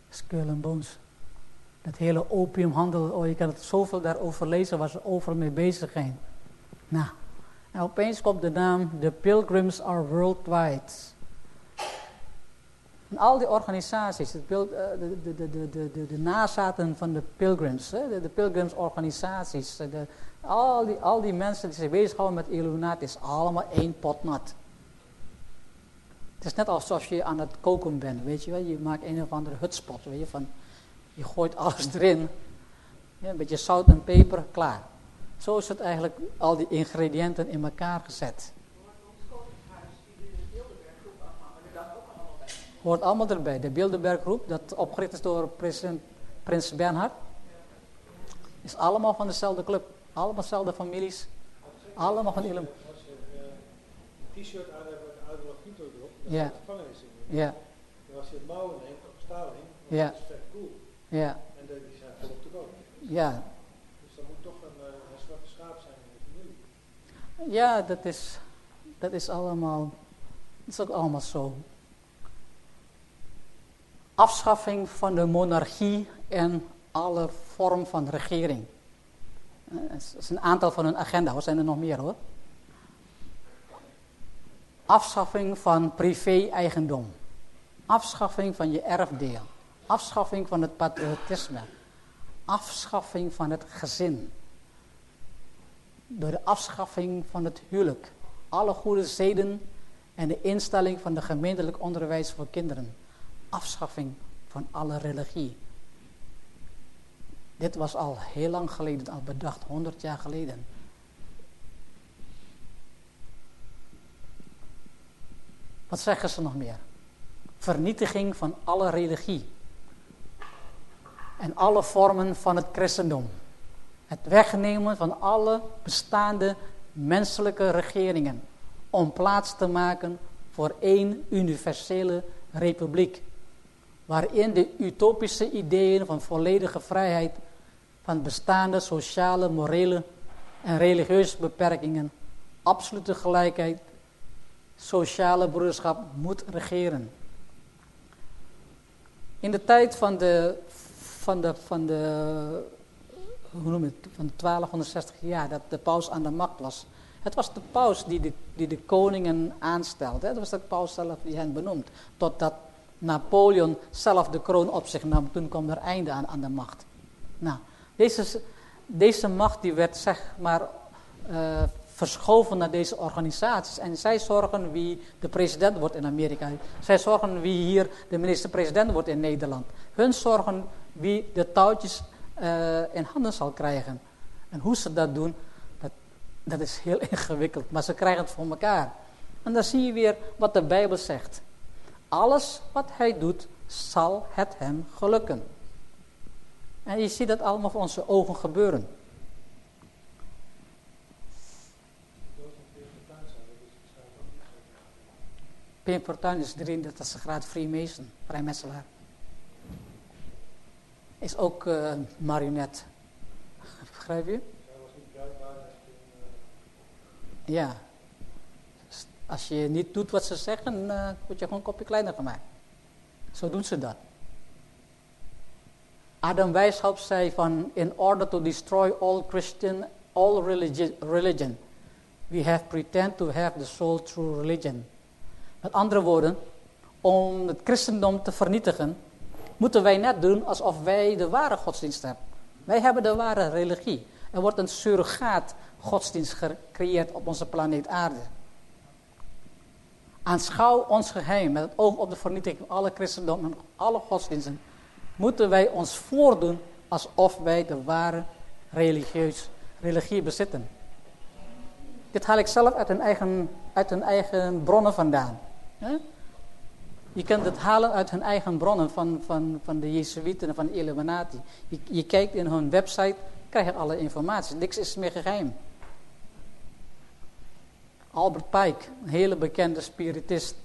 Skull and Bones. Dat hele opiumhandel, oh, je kan het zoveel daarover lezen waar ze overal mee bezig zijn. Nou, en opeens komt de naam The Pilgrims Are Worldwide. En al die organisaties, de, de, de, de, de, de nazaten van de pilgrims, de, de pilgrimsorganisaties, al, die, al die mensen die zich bezighouden met Illuminati, is allemaal één pot nat. Het is net alsof je aan het koken bent, weet je wel. Je maakt een of andere hutspot, weet je, van, je gooit alles erin. Ja, een beetje zout en peper, klaar. Zo is het eigenlijk al die ingrediënten in elkaar gezet. Hoort allemaal erbij. De Bilderberggroep, dat opgericht is door president Prins Bernhard, is allemaal van dezelfde club. Allemaal dezelfde families. Allemaal van Ilum. T-shirt aan ja. gevangenis in. Ja. En als je het mouwen neemt op staling, dan ja. is het cool. Ja. En die zijn volop te koop. Ja. Dus dat moet toch een, eh, een zwarte schaap zijn in de familie. Ja, dat is, dat is allemaal, dat is ook allemaal zo. Afschaffing van de monarchie en alle vorm van regering. Eh, dat is een aantal van hun agenda, er zijn er nog meer hoor. Afschaffing van privé-eigendom. Afschaffing van je erfdeel. Afschaffing van het patriotisme. Afschaffing van het gezin. Door de afschaffing van het huwelijk. Alle goede zeden en de instelling van de gemeentelijk onderwijs voor kinderen. Afschaffing van alle religie. Dit was al heel lang geleden, al bedacht, 100 jaar geleden. Wat zeggen ze nog meer? Vernietiging van alle religie. En alle vormen van het christendom. Het wegnemen van alle bestaande menselijke regeringen. Om plaats te maken voor één universele republiek. Waarin de utopische ideeën van volledige vrijheid van bestaande sociale, morele en religieuze beperkingen, absolute gelijkheid sociale broederschap moet regeren. In de tijd van de, van de, van de hoe noem het, van 1260 jaar dat de paus aan de macht was. Het was de paus die de, die de koningen aanstelde. Het was de paus zelf die hen benoemt. Totdat Napoleon zelf de kroon op zich nam. Toen kwam er einde aan, aan de macht. Nou, deze, deze macht die werd zeg maar uh, verschoven naar deze organisaties. En zij zorgen wie de president wordt in Amerika. Zij zorgen wie hier de minister-president wordt in Nederland. Hun zorgen wie de touwtjes uh, in handen zal krijgen. En hoe ze dat doen, dat, dat is heel ingewikkeld. Maar ze krijgen het voor elkaar. En dan zie je weer wat de Bijbel zegt. Alles wat hij doet, zal het hem gelukken. En je ziet dat allemaal voor onze ogen gebeuren. Pim Fortuyn is 33 graad Freemason, vrijmetselaar. Is ook uh, marionet. Begrijp je? Ja. Als je niet doet wat ze zeggen, uh, word je gewoon een kopje kleiner gemaakt. Zo doen ze dat. Adam Weishaupt zei van, in order to destroy all Christian, all religion, religion, we have pretend to have the soul through religion. Met andere woorden, om het christendom te vernietigen, moeten wij net doen alsof wij de ware godsdienst hebben. Wij hebben de ware religie. Er wordt een surrogaat godsdienst gecreëerd op onze planeet aarde. Aanschouw ons geheim met het oog op de vernietiging van alle christendom en alle godsdiensten. Moeten wij ons voordoen alsof wij de ware religieus, religie bezitten. Dit haal ik zelf uit hun eigen, uit hun eigen bronnen vandaan. Je kunt het halen uit hun eigen bronnen van, van, van de Jezuïeten en van de Illuminati. Je, je kijkt in hun website, krijg je alle informatie. Niks is meer geheim. Albert Pike, een hele bekende spiritist.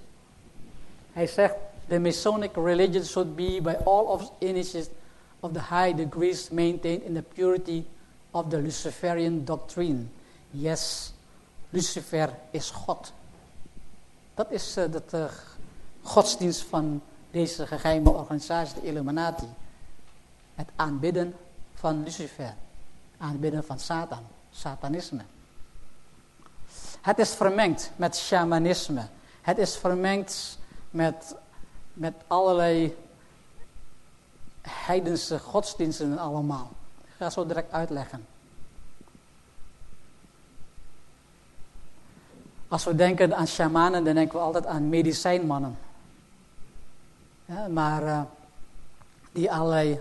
Hij zegt, the Masonic religion should be by all of initiates of the high degrees maintained in the purity of the Luciferian doctrine. Yes, Lucifer is God. Dat is uh, de uh, godsdienst van deze geheime organisatie, de Illuminati. Het aanbidden van Lucifer. Aanbidden van Satan. Satanisme. Het is vermengd met shamanisme. Het is vermengd met, met allerlei heidense godsdiensten allemaal. Ik ga zo direct uitleggen. Als we denken aan shamanen, dan denken we altijd aan medicijnmannen. Ja, maar uh, die allerlei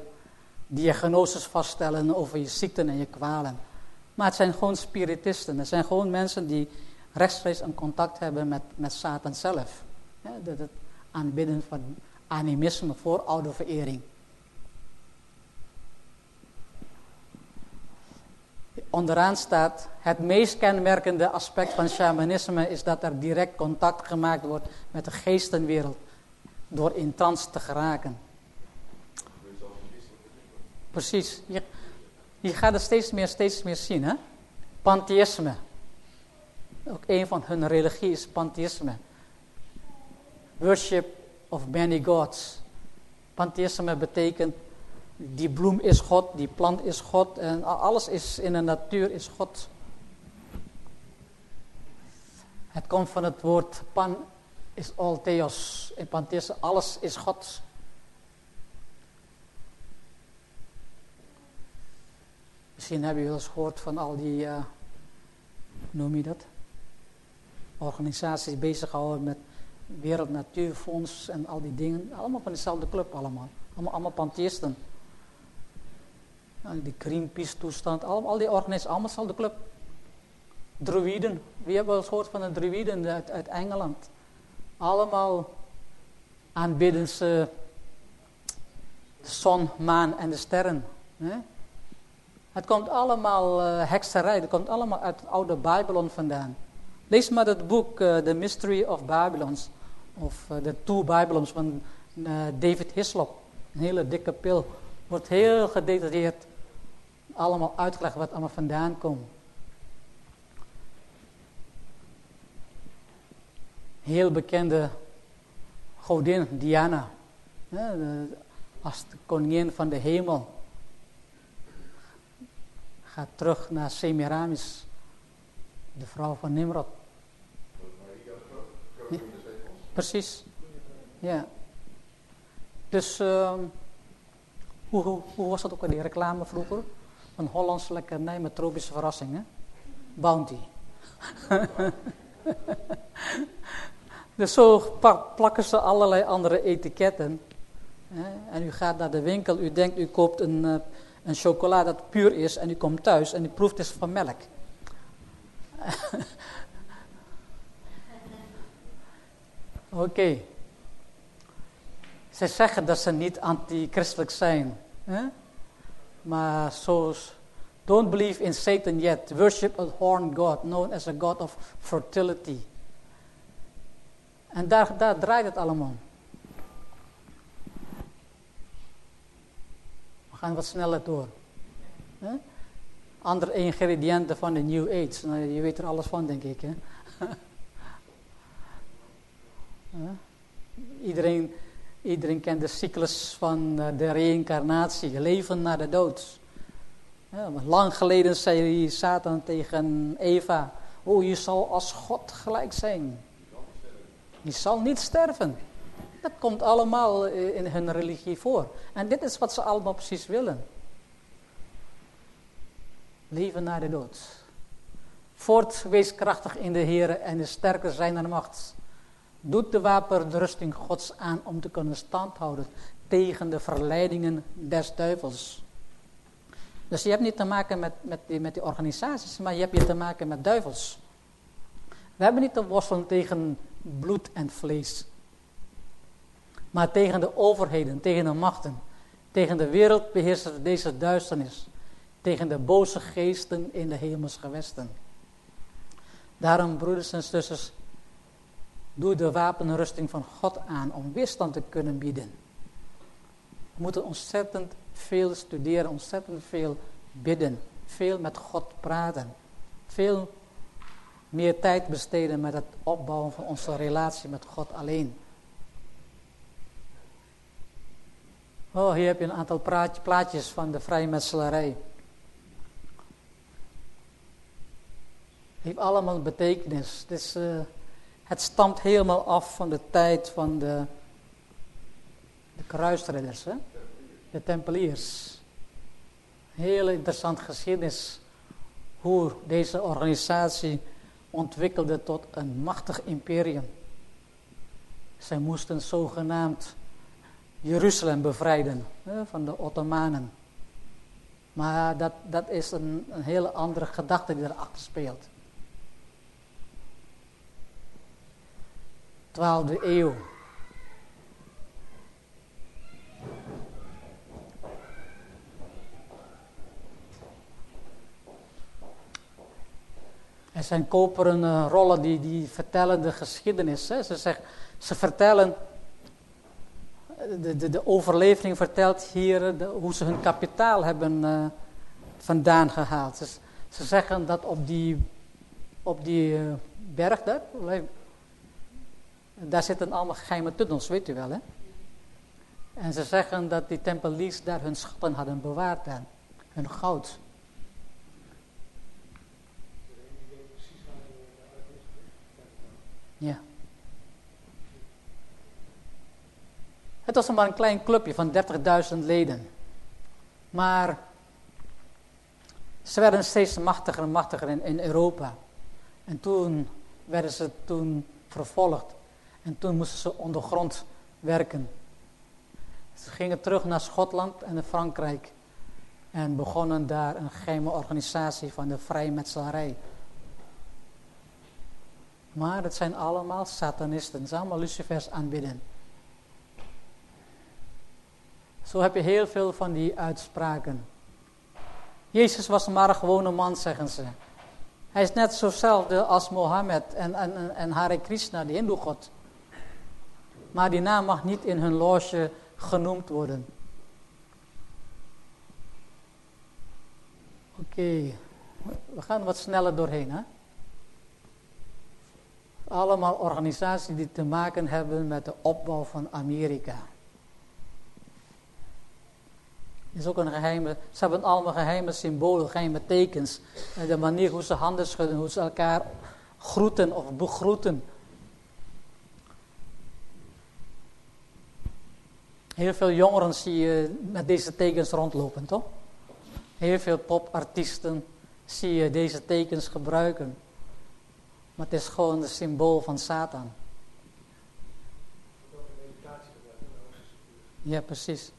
diagnoses vaststellen over je ziekten en je kwalen. Maar het zijn gewoon spiritisten. Het zijn gewoon mensen die rechtstreeks een contact hebben met, met Satan zelf. Ja, het aanbidden van animisme, voor ouderverering. Onderaan staat, het meest kenmerkende aspect van shamanisme is dat er direct contact gemaakt wordt met de geestenwereld. Door in trance te geraken. Precies. Je, je gaat het steeds meer, steeds meer zien. Hè? Pantheïsme. Ook een van hun religie is pantheïsme. Worship of many gods. Pantheïsme betekent die bloem is God, die plant is God en alles is in de natuur is God. Het komt van het woord pan is all theos. In alles is God. Misschien hebben jullie eens gehoord van al die, uh, noem je dat? Organisaties bezighouden met Wereld Natuurfonds en al die dingen. Allemaal van dezelfde club allemaal. Allemaal, allemaal. Die Greenpeace toestand. Al, al die organisaties, allemaal dezelfde club. Druiden. Wie hebben wel eens gehoord van de druiden uit, uit Engeland? Allemaal aanbidden ze de zon, maan en de sterren. Hè? Het komt allemaal uh, hekserij, het komt allemaal uit het oude Babylon vandaan. Lees maar het boek uh, The Mystery of Babylons. Of The Two Babylons van David Hislop. Een hele dikke pil. Wordt heel gedetailleerd allemaal uitgelegd wat allemaal vandaan komt. Heel bekende godin Diana. Als de koningin van de hemel. gaat terug naar Semiramis, de vrouw van Nimrod. Precies. Ja. Dus ehm, hoe, hoe, hoe, was dat ook al die reclame vroeger? Een Hollands lekkernij met tropische verrassingen. Bounty. dus zo plakken ze allerlei andere etiketten. En u gaat naar de winkel, u denkt u koopt een, uh, een chocola dat puur is en u komt thuis en u proeft het van melk. Oké. Okay. Ze zeggen dat ze niet anti-christelijk zijn. Hè? Maar zoals, don't believe in Satan yet. Worship a horned god, known as a god of fertility. En daar, daar draait het allemaal We gaan wat sneller door. Andere ingrediënten van de New Age. Nou, je weet er alles van, denk ik. Iedereen, iedereen kent de cyclus van eh, de reïncarnatie, leven na de dood. Ja, lang geleden zei Satan tegen Eva, oh je zal als God gelijk zijn. Je zal niet sterven. Dat komt allemaal eh, in hun religie voor. En dit is wat ze allemaal precies willen. Leven na de dood. Voort wees krachtig in de Heer en de sterke zijn er macht doet de wapenrusting Gods aan om te kunnen standhouden tegen de verleidingen des duivels. Dus je hebt niet te maken met, met, die, met die organisaties, maar je hebt je te maken met duivels. We hebben niet te worstelen tegen bloed en vlees. Maar tegen de overheden, tegen de machten. Tegen de wereldbeheersers deze duisternis. Tegen de boze geesten in de hemelsgewesten. Daarom, broeders en zusters, Doe de wapenrusting van God aan om weerstand te kunnen bieden. We moeten ontzettend veel studeren, ontzettend veel bidden, veel met God praten, veel meer tijd besteden met het opbouwen van onze relatie met God alleen. Oh, hier heb je een aantal plaatjes van de vrijmetselarij. heeft allemaal betekenis. Het is, uh, het stamt helemaal af van de tijd van de, de hè? de tempeliers. Heel interessant geschiedenis hoe deze organisatie ontwikkelde tot een machtig imperium. Zij moesten zogenaamd Jeruzalem bevrijden hè, van de Ottomanen. Maar dat, dat is een, een hele andere gedachte die erachter speelt. 12e eeuw. Er zijn koperen uh, rollen die, die vertellen de geschiedenis. Hè. Ze, zeg, ze vertellen, de, de, de overlevering vertelt hier de, hoe ze hun kapitaal hebben vandaan gehaald. Ze, ze, zeggen dat op die, op die berg daar, daar zitten allemaal geheime tunnels, weet u wel, hè? En ze zeggen dat die tempeliers daar hun schatten hadden bewaard dan. Hun goud. Ja. Het was maar een klein clubje van 30.000 leden. Maar ze werden steeds machtiger en machtiger in, in Europa. En toen werden ze toen vervolgd. En toen moesten ze ondergrond werken. Ze gingen terug naar Schotland en Frankrijk. En begonnen daar een geheime organisatie van de vrijmetselarij. Maar het zijn allemaal satanisten. Het zijn allemaal lucifers aanbidden. Zo heb je heel veel van die uitspraken. Jezus was maar een gewone man, zeggen ze. Hij is net zozelfde als Mohammed en, en, en Hare Krishna, die hindoe-god. Maar die naam mag niet in hun loge genoemd worden. Oké, we gaan wat sneller doorheen. Hè? Allemaal organisaties die te maken hebben met de opbouw van Amerika. is ook een geheime, ze hebben allemaal geheime symbolen, geheime tekens. De manier hoe ze handen schudden, hoe ze elkaar groeten of begroeten. Heel veel jongeren zie je met deze tekens rondlopen, toch? Heel veel popartiesten zie je deze tekens gebruiken. Maar het is gewoon een symbool van Satan. Ja, precies.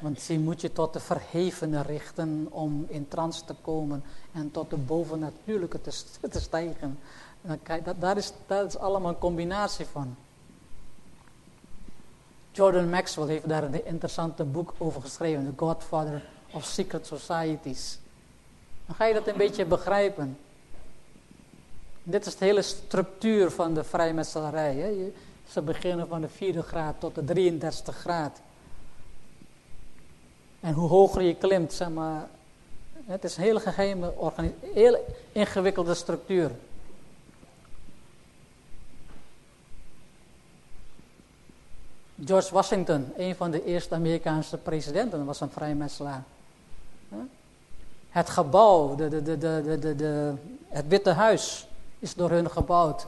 Want zie moet je tot de verhevene richten om in trance te komen en tot de bovennatuurlijke te, stijgen. Dat, dat, is, dat is allemaal een combinatie van. Jordan Maxwell heeft daar een interessante boek over geschreven, The Godfather of Secret Societies. Dan ga je dat een beetje begrijpen. Dit is de hele structuur van de vrijmetselarij. Hè. Ze beginnen van de vierde graad tot de 33 graad. En hoe hoger je klimt, zeg maar, het is een hele geheime, heel ingewikkelde structuur. George Washington, een van de eerste Amerikaanse presidenten, was een vrijmetselaar. Het gebouw, de, de, de, het Witte Huis, is door hun gebouwd.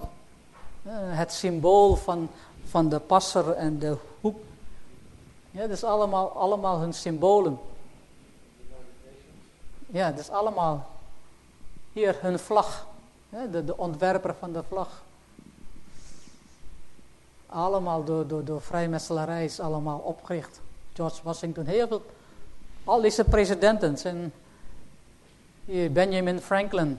Het symbool van, van de passer en de hoek. Ja, dat is allemaal, allemaal hun symbolen. Ja, dat is allemaal. Hier hun vlag. De ontwerper van de vlag. Allemaal door, door, door is allemaal opgericht. George Washington, heel veel. Al deze presidenten zijn. Benjamin Franklin.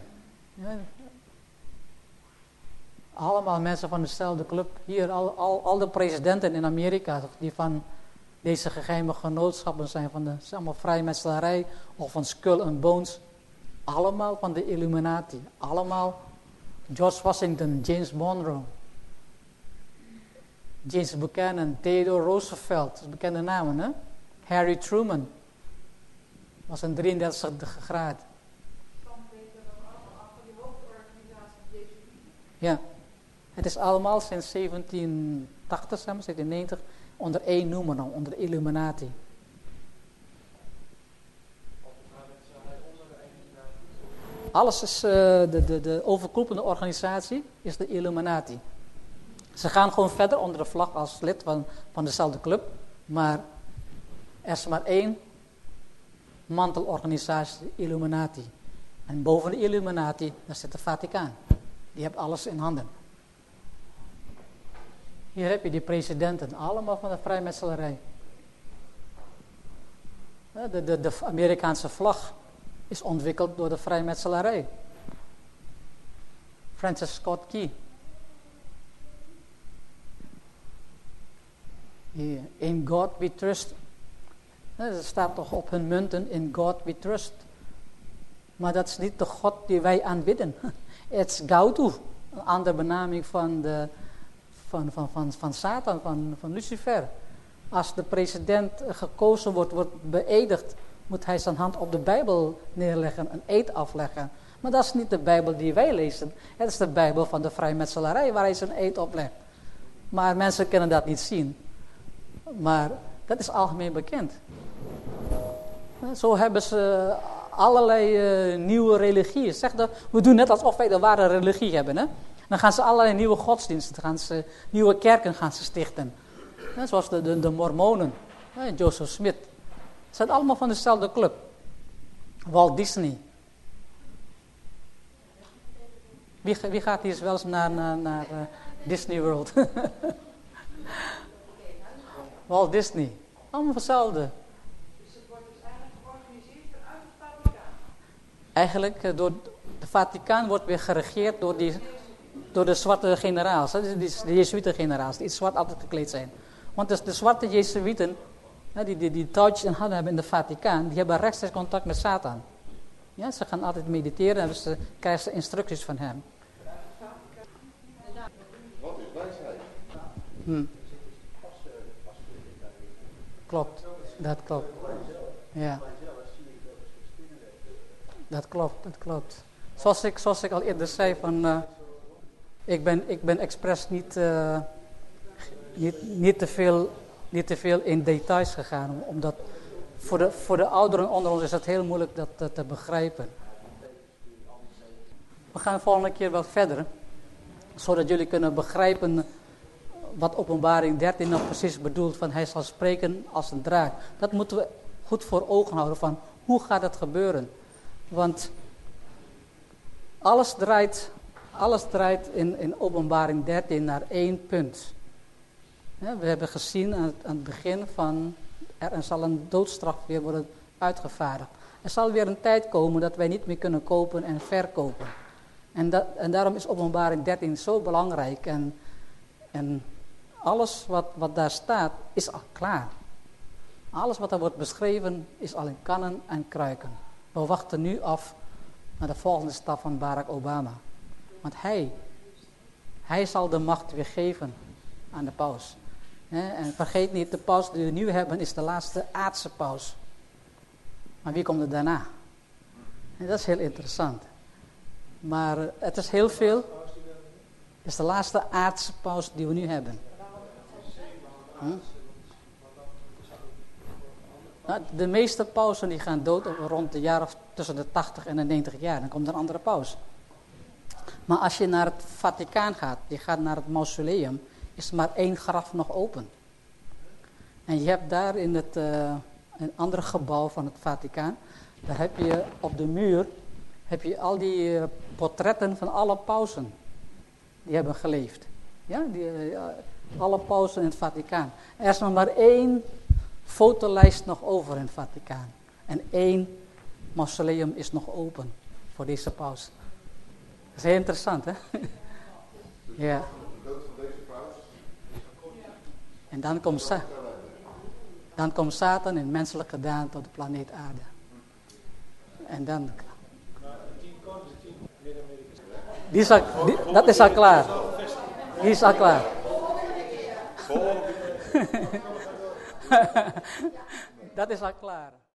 Allemaal mensen van dezelfde club. Hier, al, al, al de presidenten in Amerika die van deze geheime genootschappen zijn, van de allemaal vrijmetselarij of van Skull and Bones. Allemaal van de Illuminati. Allemaal George Washington, James Monroe. James Buchanan, Theodore Roosevelt, bekende namen hè. Harry Truman, was een 33 graad. Ja, het is allemaal sinds 1780, 1790, onder één noemer dan, onder de Illuminati. Alles is, uh, de, de, de overkoepelende organisatie is de Illuminati. Ze gaan gewoon verder onder de vlag als lid van, van dezelfde club. Maar er is maar één mantelorganisatie, Illuminati. En boven de Illuminati, daar zit de Vaticaan. Die heeft alles in handen. Hier heb je die presidenten, allemaal van de vrijmetselarij. De, de, de Amerikaanse vlag is ontwikkeld door de vrijmetselarij. Francis Scott Key. In God we trust. Dat staat toch op hun munten, in God we trust. Maar dat is niet de God die wij aanbidden. Het is Gautu, een andere benaming van de van, van, van, van Satan, van, van Lucifer. Als de president gekozen wordt, wordt beëdigd, moet hij zijn hand op de Bijbel neerleggen, een eed afleggen. Maar dat is niet de Bijbel die wij lezen. Het is de Bijbel van de vrijmetselarij waar hij zijn eed oplegt. Maar mensen kunnen dat niet zien. Maar dat is algemeen bekend. Zo hebben ze allerlei uh, nieuwe religieën. Zeg dat, we doen net alsof wij de ware religie hebben. Hè? Dan gaan ze allerlei nieuwe godsdiensten, gaan ze, nieuwe kerken gaan ze stichten. zoals de, de, de mormonen, Joseph Smith. Ze zijn allemaal van dezelfde club. Walt Disney. Wie, wie gaat hier wel eens naar, naar, naar uh, Disney World? Walt Disney. Allemaal hetzelfde. Dus het wordt dus eigenlijk georganiseerd vanuit het Vaticaan? Eigenlijk, door de Vaticaan wordt weer geregeerd door die door de zwarte generaals, de Jezuïte generaals, die zwart altijd gekleed zijn. Want dus de zwarte Jezuïten, die, die, die touwtjes in handen hebben in de Vaticaan, die hebben rechtstreeks contact met Satan. Ja, ze gaan altijd mediteren en ze krijgen ze instructies van hem. Wat is wijsheid? Hm. Klopt, dat klopt. Ja. Dat klopt, dat klopt. Zoals ik, zoals ik al eerder zei van... Uh, ik ben, ik ben expres niet, uh, niet, te veel in details gegaan, omdat voor de, voor de ouderen onder ons is het heel moeilijk dat, te begrijpen. We gaan de volgende keer wat verder, zodat jullie kunnen begrijpen wat openbaring 13 nog precies bedoelt, van hij zal spreken als een draak. Dat moeten we goed voor ogen houden van, hoe gaat dat gebeuren? Want alles draait, alles draait in, in openbaring 13 naar één punt. we hebben gezien aan het, aan het begin van, er zal een doodstraf weer worden uitgevaardigd. Er zal weer een tijd komen dat wij niet meer kunnen kopen en verkopen. En, dat, en daarom is openbaring 13 zo belangrijk. En, en alles wat, wat daar staat is al klaar. Alles wat er wordt beschreven is al in kannen en kruiken. We wachten nu af naar de volgende stap van Barack Obama. Want hij, hij zal de macht weer geven aan de paus. En vergeet niet, de paus die we nu hebben is de laatste aardse paus. Maar wie komt er daarna? En dat is heel interessant. Maar het is heel veel. Het is de laatste aardse paus die we nu hebben. Nou, de meeste pausen die gaan dood rond de jaar of tussen de 80 en de 90 jaar. Dan komt een andere paus. Maar als je naar het Vaticaan gaat, je gaat naar het mausoleum, is maar één graf nog open. En je hebt daar in het uh, een andere gebouw van het Vaticaan, daar heb je op de muur heb je al die uh, portretten van alle pausen die hebben geleefd. Ja, die, uh, alle pausen in het Vaticaan. Er is nog maar één fotolijst nog over in het Vaticaan. En één mausoleum is nog open voor deze paus. Dat is heel interessant, hè? ja. En dan komt, Sa dan komt Satan in menselijk gedaan tot de planeet aarde. En dan... Die is dat is al klaar. Die is al klaar. dat is al klaar.